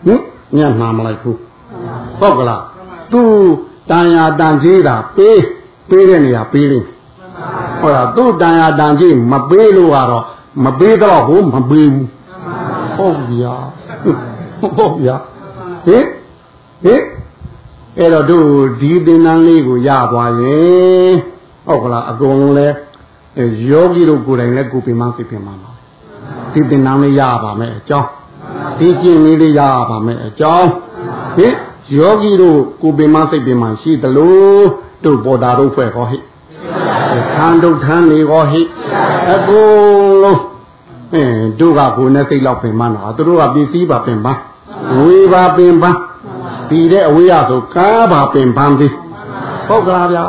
ဟင်ညံ့မှာမလိုက်ဘူးဟုတ်ကလားသူတန်ရာတန်ကြီးတာပေးပေးတဲ့နေရာပေးလိမ့် ဟုတ်လားသူတန်ရာတန်ကြီးမပေးလို့ကတော့မပေးတော့ဘူးမပေးဘူးဟုတ်ဗျာဟုတ်ဗျာဟင်ဟင်အဲ့တော့တို့ဒီသင်္นานလေးကိုရသွားရင်ဟုတ်ကလားအကုန်လုံးလဲယောဂီတို့ကိုယ်တိုင်လဲကိုပင်မစိတ်ပင်မပါဒီသင်္นานလေးရပါမယ်အကြောင်းဒီကျင့်လေးလေးရပါမယ်အကြောင်းဟင်ယောဂီတို့ကိုပင်မစိတ်ပင်မရှိသလိုတို့ပေါ်တာတို့ဖွဲ့ဟောဟိ ခန္ဒုထမ်းနေဟောဟိအကုန်လုံးအင်းတို့ကကိုယ်နဲ့စိတ်လောက်ပင်မနာသူတို့ကပစ္စည်းပါပင်ပန်းဝေပါပင်ပန်းဒီတဲ့အဝေးရဆိုကားပါပင်ပန်းသည်ဟုတ်ကလားဗျာ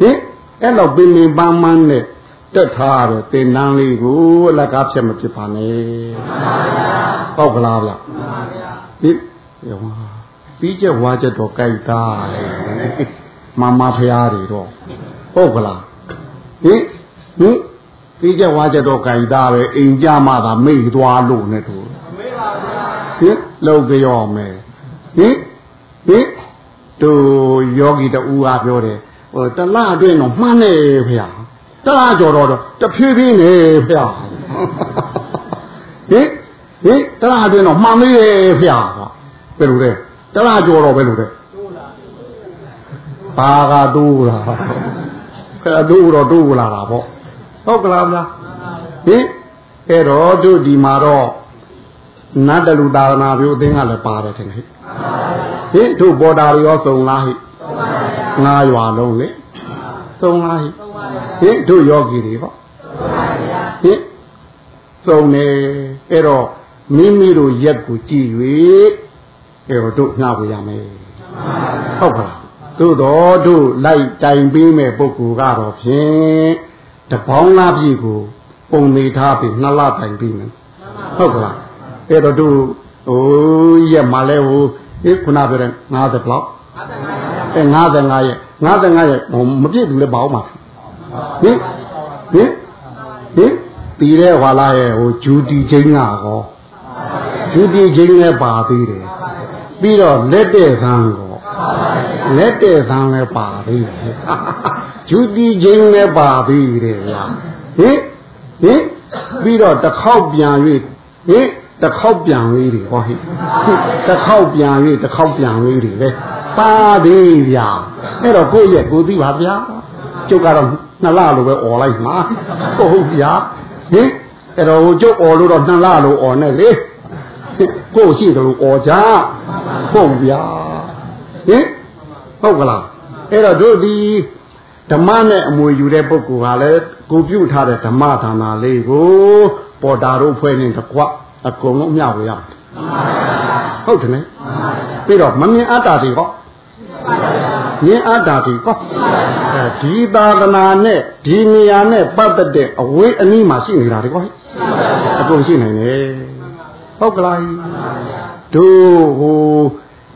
ဟင်အဲ့တော့ပင်ပင်ပန်းပန်းနဲ့တက်ထားရတဲ့တင်နန်းလေးကိုအလကားဖြစ်မဖြစ်ပါနဲ့ဟုတ်ကလားဗျာဒီရောပြီးချက်ဝါချက်တော့ကြိုက်တာမမဖရားတွေတော့ ဟုတ်ကလားဟင်ဟင်ပြီးချက်ဝါချက်တော့ကြိုက်တာပဲအိမ်ကြမှသာမိတ်သွားလို့နဲ့တို့မေးပါဗျာဟင်လောက်ကြောမယ်ဟင်ဟင်တို့ယောဂီတူကပြောတယ်ဟိုတလအတွင်းတော့မှန်းနေဖေဟာတလားကြော်တော့တဖြည်းဖြည်းနေဖေဟာဟင်ဟင်တလားအတွင်းတော့မှန်းမေးဖေဟာဘယ်လိုလဲတလားကြော်တော့ဘယ်လိုလဲဘာကတိုးလာ ခဲတိုးတော့တိုးလာတာပေါ့ဟုတ်ကလားဗျာဟင်အဲ့တော့တို့ဒီမှာတော့နတ်တလူသာသနာပြုအသင်းကလည်းပါတယ်ထင်ဟဲ့ဟင်တို့ပေါ်တာရောစုံလားဟိငါးရွာလုံးလေစုံလားဟိဟင်တို့ယောဂီတွေပေါ့ဟင်စုံနေအဲ့တော့မိမိတို့ရက်ကိုကြည့်၍အဲ့တော့တို့ငှားပြရမယ်ဟုတ်ကလား သို့တော်တို့လိုက်တိုင်ပေးမဲ့ပုဂ္ဂိုလ်ကတော့ဖြင့်တပေါင်းလားပြည့်ကို ပုံနေထားပြီးနှစ်လတိုင်ပြီးမယ်ဟုတ်ကလားအဲ့တော့တို့ဟိုရက်မှာလဲဟိုအေးခုနပြောတဲ့90ဘလောက်အဲ55ရက်55ရက်ဟိုမပြည့်ဘူးလေဘာအောင်မှာဟင်ဟင်ဟင်ပြီးတဲ့ဟွာလာရဲ့ဟိုဂျူတီချင်းကကောဂျူတီချင်းလည်းပါသေးတယ်ပြီးတော့လက်တဲ့သံကော လက်တဲ့သံလည်းပါသေးတယ်ဂျူတီချင်းလည်းပါသေးတယ်ဗျာဟင်ဟင်ပြီးတော့တစ်ခေါက်ပြန်၍ဟင်တစ်ခေါက်ပြန်လေးတွေဟောဟိတစ်ခေါက်ပြန်၍တစ်ခေါက်ပြန်လေးတွေလေပါသေးဗျာအဲ့တော့ကိုယ့်ရဲ့ကိုသိပါဗျာကျုပ်ကတော့နှစ်လလိုပဲអော်လိုက်မှာဟုတ်ဗျာဟင်အဲ့တော့ကျုပ်អော်လို့တော့နှစ်လလိုអော်နဲ့လေကိုယ့်ရှိတယ်လို့អော်ကြဟုတ်ဗျာ ဟင်ဟုတ်ကလားအဲ့တော့တို့ဒီဓမ္မနဲ့အမွေယူတဲ့ပုဂ္ဂိုလ်ကလည်းကိုပြုထားတဲ့ဓမ္မဌာနလေးကိုပေါ်တာတို့ဖွဲ့နေတကွအကုန်လုံးမျှဝေရဟုတ်တယ်နော်ပြီးတော့မမြင်အတ္တတွေဟောမြင်အပ်တာဒီကောအဲဒီသာသနာနဲ့ဒီနေရာနဲ့ပတ်သက်တဲ့အဝေးအနည်းမှာရှိနေတာဒီကောအကုန်ရှိနိုင်တယ်ဟုတ်ကလားတို့ဟို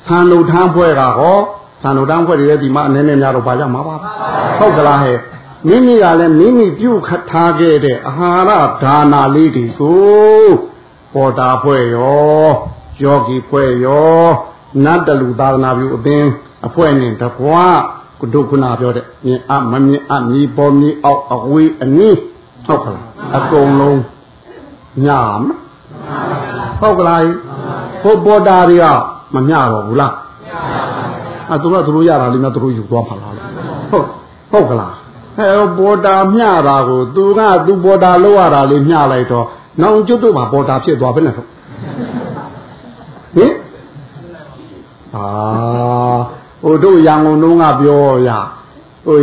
သံလူထမ်းဖွဲ့ကဟောသံလူထမ်းဖွဲ့တွေဒီမှာအနေနဲ့များတော့ပါကြမှာပါဟုတ်ကလားဟဲ့မိမိကလည်းမိမိပြုခထားခဲ့တဲ့အာဟာရဒါနာလေးတွေကိုပေါ်တာဖွဲ့ရောယောဂီဖွဲ့ရောနတ်တလူသာသနာပြုအသင်းအဖွဲ့နဲ့တကွာကုဒုခုနာပြောတဲ့မြင်အမမြင်အမြည်ပေါ်မြည်အောက်အဝေးအနည်းဟုတ်ကလားအကုန်လုံးညာမဟုတ်ကလားဟိုပေါ်တာတွေက မမျှတော့ဘူးလားအဲသူကသူတို့ရတာလေးများသူတို့ယူသွားမှာလားဟုတ်ဟုတ်ကလားအဲပေါ်တာမျှတာကိုသူကသူပေါ်တာလောက်ရတာလေးမျှလိုက်တော့နောင်ကျွတ်တို့မှာပေါ်တာဖြစ်သွားပြီနဲ့ဟုတ်ဟင်အာဟိုတို့ရန်ကုန်တုန်းကပြောရဟို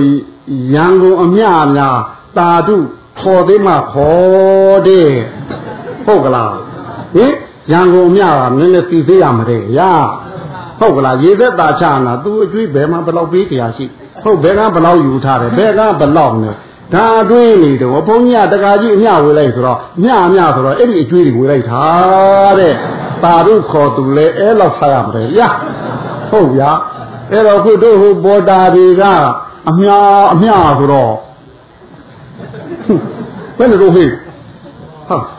ရန်ကုန်အမြအများတာတုခေါ်သေးမှခေါ်တဲ့ဟုတ်ကလားဟင် ရန်ကုန်မြတာနည်းနည်းသိသေးရမတဲ့ရဟုတ်ကလားရေသက်တာချနာသူအကျွေးဘယ်မှာဘယ်လောက်ပေးတရားရှိဟုတ်ဘယ်ကဘယ်လောက်ယူထားတယ်ဘယ်ကဘယ်လောက်နဲ့ဒါတွေးနေတော့ဘုန်းကြီးကတကာကြီးအမျှဝေလိုက်ဆိုတော့မျှအမျှဆိုတော့အဲ့ဒီအကျွေးတွေဝေလိုက်တာတဲ့တာတို့ခေါ်သူလဲအဲ့လောက်ဆရမှာရဟုတ်ဗျာအဲ့တော့ခုတို့ဟိုဘောတာတွေကအမျှအမျှဆိုတော့ဘယ်လိုလုပ်ဟိဟာ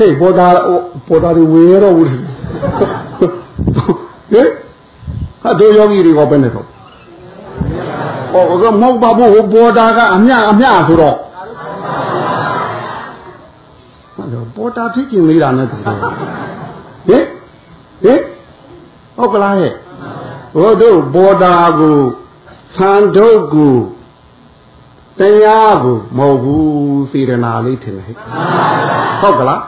ဟေးပေါ်တာပေါ်တာတွေဝေရတော့ဘူးဟင်ဟာတို့ယောဂီတွေကဘယ်နဲ့တော့ဟောကမောက်ပါဖို့ဟိုပေါ်တာကအမျှအမျှဆိုတော့ပေါ်တာဖြစ်ကျင်လေးတာနဲ့တူတယ်ဟင်ဟင်ဟုတ်ကလားဟဲ့ဟိုတို့ပေါ်တာကိုသံဒုတ်ကိုတရားကိုမဟုတ်ဘူးစေရနာလေးထင်တယ်ဟဲ့ဟုတ်ကလား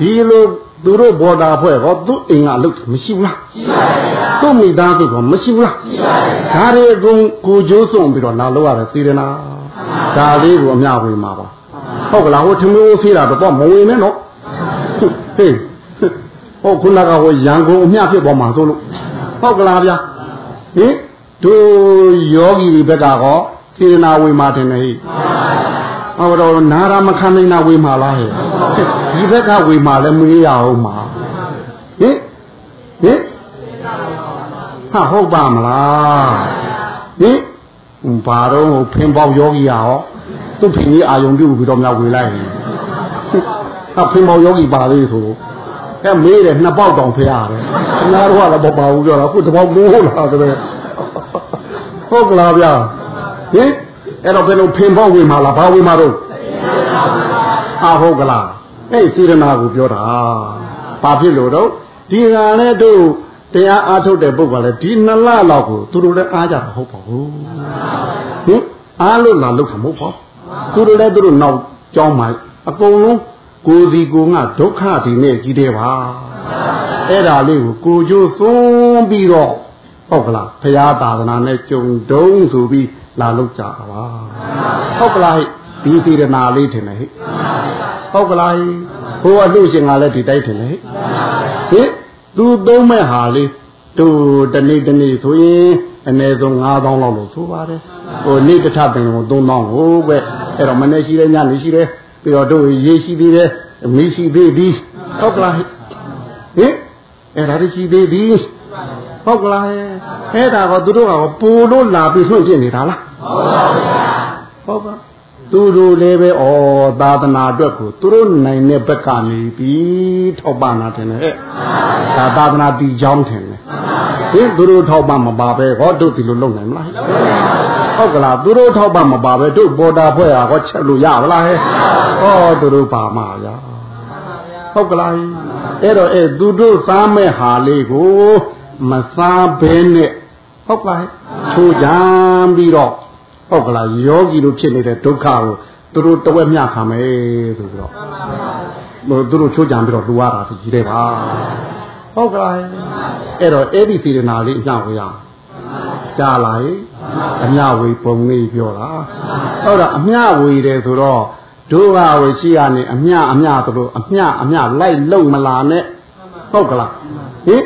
ဒီလိုသူတို့ဘော်ဒါဖွဲ့ဟောသူ့အိမ်ကအလုပ်မရှိဘူးလားရှိပါရဲ့သူ့မိသားစုကမရှိဘူးလားရှိပါရဲ့ဒါတွေအကုန်ကိုကျိုးစွန့်ပြီးတော့လာလို့ရတယ်စေရနာဒါလေးကိုအမျှဝေမှာပါဟုတ်ကလားဟိုထမင်းဆေးတာတော့မဝင်နဲ့နော်ဟေးဟောခုနကဟိုရန်ကုန်အမျှဖြစ်ပေါ်မှာဆိုလို့ဟုတ်ကလားဗျာဟင်တို့ယောဂီတွေဘက်ကဟောစေရနာဝေမှာတင်နေဟိ ဟောတော့နာရမခံနိုင်တာဝေမှာလားဟဲ့ဒီဘက်ကဝေမှာလည်းမေးရအောင်မှာဟင်ဟင်ဟာဟုတ်ပါမလားဟင်ဘာတော့ဖင်ပေါက်ယောဂီရောသူ့ဖင်ကြီးအာယုံပြုပြီးတော့မြောက်ဝေလိုက်ဟာဖင်ပေါက်ယောဂီပါလေဆိုအဲမေးတယ်နှစ်ပေါက်တောင်ဖျားတယ်ခင်ဗျားတို့ကတော့မပါဘူးပြောတာခုတပေါက်မိုးလာတယ်ဟုတ်ကလားဗျာဟင် အဲ့တော့ဘယ်လိုဖင်ပေါက်ဝေမှာလားဘာဝေမှာတော့အာဟုတ်ကလားအဲ့စေရနာကိုပြောတာဘာဖြစ်လို့တော့ဒီကလည်းတို့တရားအားထုတ်တဲ့ပုဂ္ဂိုလ်လည်းဒီနှစ်လလောက်ကိုသူတို့လည်းအားကြတာဟုတ်ပါဘူးဟင်အားလို့လာလောက်တာမဟုတ်ပါသူတို့လည်းသူတို့နောက်ကြောင်းမှာအကုန်လုံးကိုယ်စီကိုငါဒုက္ခဒီနဲ့ကြီးတယ်ပါအဲ့ဒါလေးကိုကိုကျိုးသွန်းပြီးတော့ ဟုတ်ကလားဘုရားသာသနာနဲ့ကြုံတုံးဆိုပြီးလာလောက်ကြတာပါဟုတ်ကလားဒီစေရနာလေးထင်တယ်ဟဲ့ဟုတ်ကလားဟိုအလှရှင်ကလည်းဒီတိုက်ထင်တယ်ဟဲ့ဟင်သူသုံးမဲ့ဟာလေးသူတနေ့တနေ့ဆိုရင်အနည်းဆုံး9000လောက်လို့ဆိုပါတယ်ဟိုနေ့တစ်ထပ်ပင်ကို3000ဟိုပဲအဲ့တော့မနေ့ရှိတယ်ညနေရှိတယ်ပြီးတော့တို့ရေရှိသေးတယ်မီးရှိသေးသည်ဟုတ်ကလားဟင်အဲ့ဒါရှိသေးသည် ဟုတ်ကလားအဲ့ဒါကသူတို့ကပူလို့လာပြီးဆွန့်ပြနေတာလားဟုတ်ပါဘူးဟုတ်ပါသူတို့လည်းပဲဩသာသနာအတွက်ကိုသူတို့နိုင်တဲ့ဘက်ကနေပြီးထောက်ပံ့တာတင်တယ်ဟဲ့ဒါသာသနာတည်ကြောင်းထင်တယ်ဟင်သူတို့ထောက်ပံ့မပါပဲဟောတို့ဒီလိုလုပ်နိုင်မလားဟုတ်ကလားသူတို့ထောက်ပံ့မပါပဲတို့ပေါ်တာဖွဲ့ဟာဟောချက်လို့ရပါလားဟဲ့ဟောသူတို့ပါမှာရဟုတ်ကလားအဲ့တော့အဲ့သူတို့စားမဲ့ဟာလေးကို မစားဘဲနဲ့ဟုတ်ပါ့ချိုးကြံပြီးတော့ဟုတ်ကလားယောဂီတို့ဖြစ်နေတဲ့ဒုက္ခကိုသူတို့တဝက်မျှခံမယ်ဆိုပြီးတော့ဟိုသူတို့ချိုးကြံပြီးတော့လူရတာကြီးတယ်ပါဟုတ်ကလားအဲ့တော့အဲ့ဒီစေရနာလေးအညဝေရကြားလာရင်အညဝေပုံလေးပြောတာဟုတ်တော့အညဝေတယ်ဆိုတော့ဒုက္ခဝေရှိရနေအညအညဆိုလို့အညအညလိုက်လုံမလာနဲ့ဟုတ်ကလားဟင်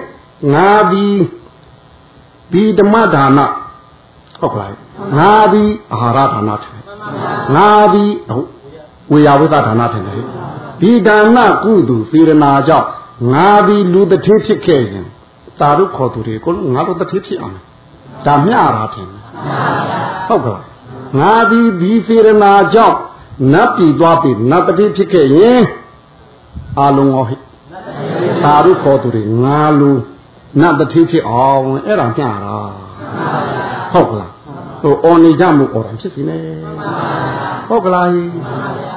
ငါဒီဒီဓမ္မဒါနဟုတ်ကလားငါဒီအာဟာရဒါနထင်ငါဒီဝေယဝိသဒါနထင်တယ်ဒီဒါနကုသိုလ်စေရနာကြောင့်ငါဒီလူတစ်ထေးဖြစ်ခဲ့ရင်သာရုခေါ်သူတွေကိုငါတို့တစ်ထေးဖြစ်အောင်ဒါမျှတာထင်ဟုတ်ကလားငါဒီဒီစေရနာကြောင့်နတ်ပြည်သွားပြီနတ်တစ်ထေးဖြစ်ခဲ့ရင်အာလုံးဟောဟိသာရုခေါ်သူတွေငါလူ နတ်တစ်ထေးဖြစ်အောင်အဲ့ဒါမျှတာဟုတ်ကလားဟိုအော်နေကြမှုအော်တာဖြစ်စီနေဟုတ်ကလား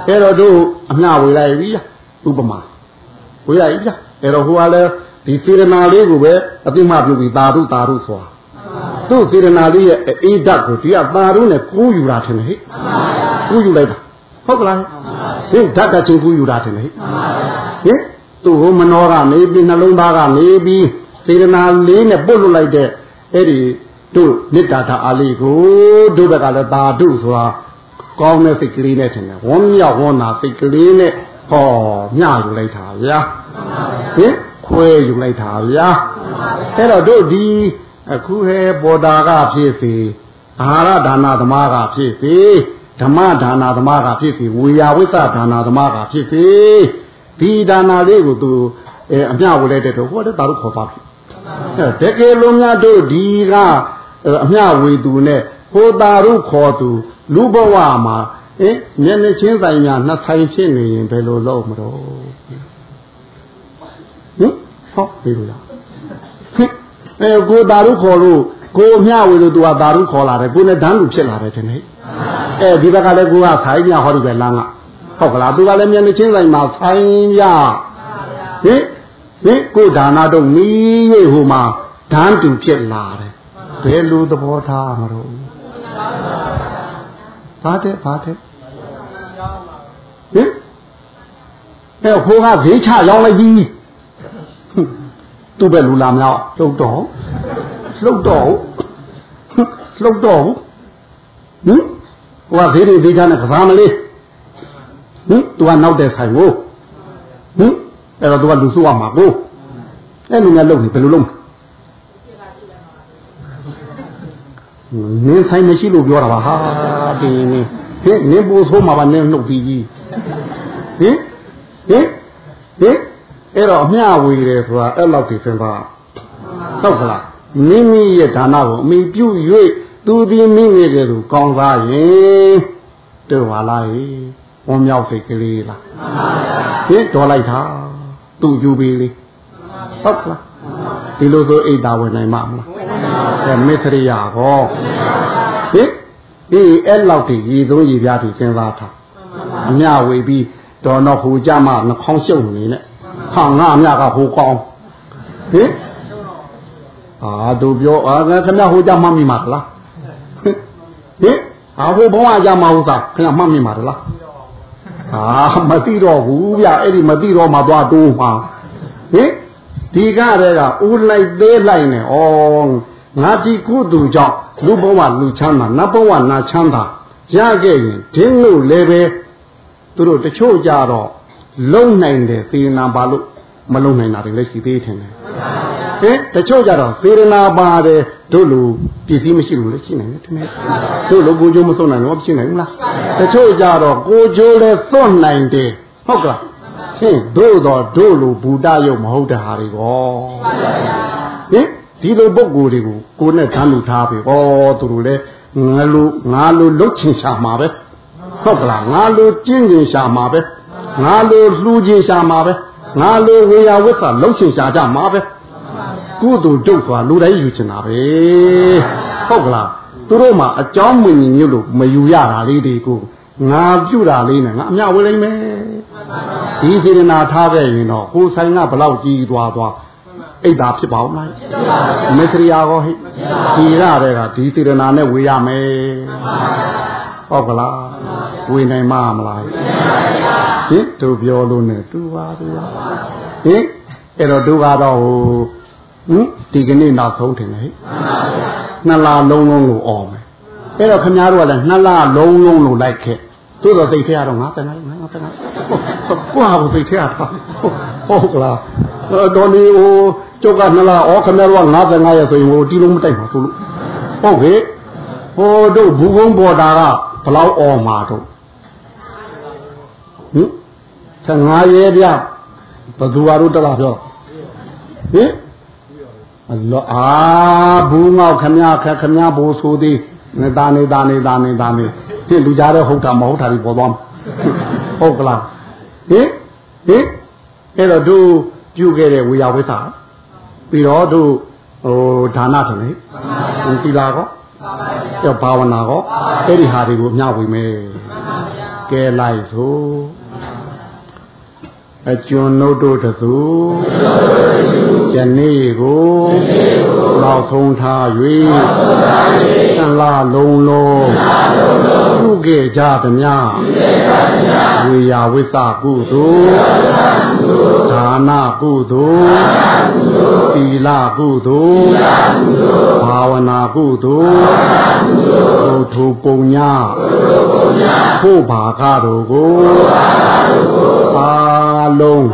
အဲ့တော့တို့အမျှဝေလိုက်ပြီဥပမာဝေလိုက်ပြီအဲ့တော့ဟိုကလည်းဒီစေရနာလေးကိုပဲအသိမှပြုပြီးသာဓုသာဓုဆိုတာသူ့စေရနာလေးရဲ့အေးဓာတ်ကိုဒီကသာဓုနဲ့ကိုးယူတာထင်တယ်ဟဲ့ကိုးယူလိုက်တာဟုတ်ကလားဟင်ဓာတ်ကချင်းကိုးယူတာထင်တယ်ဟဲ့ဟင်သူ့ဟိုမနောကနေပြီးနှလုံးသားကနေပြီး စေရနာလေးနဲ့ပုတ်လွတ်လိုက်တဲ့အဲ့ဒီတို့မေတ္တာဓာအားလေးကိုတို့ဘက်ကလည်းသာဓုဆိုတာကောင်းတဲ့စိတ်ကလေးနဲ့ထင်တယ်ဝန်းမြောက်ဝန်းနာစိတ်ကလေးနဲ့ဟောညယူလိုက်တာဗျာဟင်ခွဲယူလိုက်တာဗျာအဲ့တော့တို့ဒီအခုဟဲပေါ်တာကဖြစ်စီအာဟာရဒါနာသမားကဖြစ်စီဓမ္မဒါနာသမားကဖြစ်စီဝေယဝိသဒါနာသမားကဖြစ်စီဒီဒါနာလေးကိုသူအဲအမျှဝလဲတဲ့တော့ဟောတဲ့တာတို့ခေါ်ပါပြီအဲ တကယ်လို့များတို့ဒီကအမျှဝေသူနဲ့ဟိုတာတို့ခေါ်သူလူဘဝမှာအင်းမျက်နှချင်းဆိုင်များနှစ်ဆိုင်ဖြစ်နေရင်ဘယ်လိုလုပ်မလို့ဟင်ဟောပြီလားဟင်အဲကိုတာတို့ခေါ်လို့ကိုမျှဝေလို့သူကတာတို့ခေါ်လာတယ်ကိုနဲ့ဓာတ်လူဖြစ်လာတယ်ထင်တယ်အဲဒီဘက်ကလည်းကိုကဆိုင်ပြဟောဒီပဲလမ်းကဟုတ်ကလားသူကလည်းမျက်နှချင်းဆိုင်မှာဆိုင်ပြဟင် ဟင်ကိုဒါနာတော့မီးရိပ်ဟိုမှာဓာတ်တူဖြစ်လာတယ်ဘယ်လိုသဘောထားမလို့ဘာတဲ့ဘာတဲ့ဟင်အဲဟိုကဈေးချရောင်းလိုက်ပြီသူ့ပဲလူလာမြောက်လှုပ်တော့လှုပ်တော့လှုပ်တော့ဟင်ဟိုကဈေးတွေဈေးချနဲ့ကစားမလေးဟင်သူကနောက်တဲ့ဆိုင်ကိုဟင် အဲ့တော့သူကလူစုရမှာကိုအဲ့လူများလုပ်နေဘယ်လိုလုပ်နင်းဆိုင်မရှိလို့ပြောတာပါဟာဒီနေဟင်နင်းပို့ဆိုးမှာပါနင်းနှုတ်ပြီးကြီးဟင်ဟင်ဟင်အဲ့တော့အမျှဝေတယ်ဆိုတာအဲ့လောက်ဒီစင်ပါဟုတ်ကလားမိမိရဲ့ဒါနကိုအမိပြု၍သူဒီမိမိရဲ့သူကောင်းစားရင်တို့ပါလားဟိဝမ်းမြောက်စိတ်ကလေးလားဟင်တော်လိုက်တာ သူယူပေးလေဟုတ်ကလားဒီလိုဆိုအိတ်တာဝင်နိုင်မှာမလားအဲမစ္စရိယာဟောဟင်ဒီအဲ့လောက်ဒီရေသုံးရေပြားဒီစဉ်းစားထားအမြဝေပြီးတော်တော့ဟိုကြမှာနှခေါင်းရှုပ်နေနဲ့ဟာငါအမြကဟိုကောင်းဟင်အာတို့ပြောအာခင်ဗျဟိုကြမှမိမှာလားဟင်အာဟိုဘဝကြမှာဟုတ်သားခင်ဗျမှမိမှာလား အာမသိတော့ဘူးဗျအဲ့ဒီမသိတော့မှသွားတိုးမှာဟင်ဒီကတည်းကဦးလိုက်သေးလိုက်နေဩငါဒီကုသူကြောင့်လူဘဝလူချမ်းသာနတ်ဘဝနာချမ်းသာရခဲ့ရင်ဒင်းလို့လည်းပဲသူတို့တချို့ကြတော့လုံနိုင်တယ်စေနာပါလို့ မလုံနိုင်တာတွေလည်းရှိသေးတယ်ဟင်တချို့ကြတော့စေရနာပါတယ်တို့လူပစ္စည်းမရှိလို့လည်းရှိနိုင်တယ်ထင်တယ်တို့လူကိုကြိုးမစွန့်နိုင်တော့ရှိနိုင်ဘူးလားတချို့ကြတော့ကိုကြိုးလည်းစွန့်နိုင်တယ်ဟုတ်ကလားဟင်တို့တော့တို့လူဘူတရုပ်မဟုတ်တဲ့ဟာတွေကောဟင်ဒီလိုပုံကိုယ်တွေကိုကိုနဲ့ဓာတ်လူထားပြီဩသူတို့လည်းငါလိုငါလိုလုတ်ချင်ရှာမှာပဲဟုတ်ကလားငါလိုကျင့်ကျင်ရှာမှာပဲငါလိုလှူချင်ရှာမှာပဲ ငါလိုဝေယဝိသလုတ်ချင်ရှာကြမှာပဲကုသိုလ်ဒုက္ခလူတိုင်းယူချင်တာပဲဟုတ်ကလားသူတို့မှအကြောင်းမမြင်ညွတ်လို့မယူရတာလေးတွေကိုငါပြုတာလေးနဲ့ငါအမြဝေလိမ့်မယ်ဒီစေတနာထားခဲ့ရင်တော့ကိုယ်ဆိုင်ကဘလောက်ကြီးသွားသွားအိတ်သာဖြစ်ပါဦးမလားမစ္စရိယာကောဟိဒီရတဲ့ကဒီစေတနာနဲ့ဝေရမယ်ဟုတ်ကလား ဝေနိုင်မှာမလားဟင်သူပြောလို့နဲ့တူပါဗျာဟင်အဲ့တော့သူကတော့ဟိုဟင်ဒီကနေ့နောက်ဆုံးတင်လေနှစ်လလုံးလုံးကိုអော်မယ်အဲ့တော့ခင်ဗျားတို့ကလည်းနှစ်လလုံးလုံးလို့လိုက်ခဲ့သို့တော့သိထဲရတော့ငါတနာငါတနာကိုဟာကိုသိထဲရတာဟဟုတ်ကလားတော်ဒီဟိုကျုပ်ကနလားဩခမရတော့55ရက်ဆိုရင်ဟိုတီလုံးမတိုက်ပါဆိုလို့ဟုတ်ကဲ့ဟိုတို့ဘူးကုန်းပေါ်တာက ဘလောက်អော်မှာတော့ဟင်55ရက်ပြဘသူဟာတို့တလားပြောဟင်အလောအာဘူးငေါခမခခမဘိုးဆိုသေးနေတာနေတာနေတာနေတာနေဒီလူကြားတော့ဟုတ်တာမဟုတ်တာဒီပေါ်သွားဟုတ်ကလားဟင်ဟင်အဲ့တော့တို့ပြုခဲ့တဲ့ဝေယဝိသပြီးတော့တို့ဟိုဒါနဆိုလေသီလာကော ကျော်ဘာဝနာကောအဲ့ဒီဟာတွေကိုမျှဝေမယ်ကဲလိုက်ဆိုအကျွန်ုပ်တို့တသူယနေ့ကိုနောက်ဆုံးထား၍သံ လာလုံးလုံးပြုခဲ့ကြသမျှဝေယဝိသကုသိုလ်ဒါနကုသိုလ်သီလကုသိုလ်ဘာဝနာကုသိုလ်ဘုထုပုံညာဖို့ဘာကတို့ကိုပါလုံး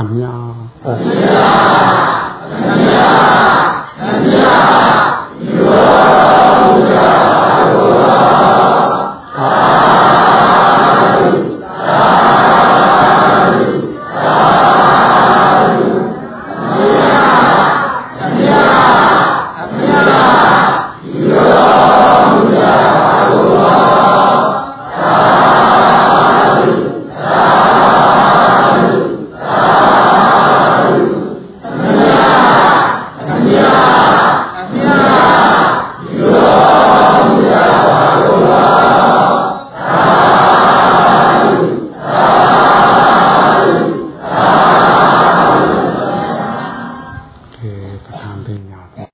အများအများအများအများ ဘုရားဘုရားဘုရား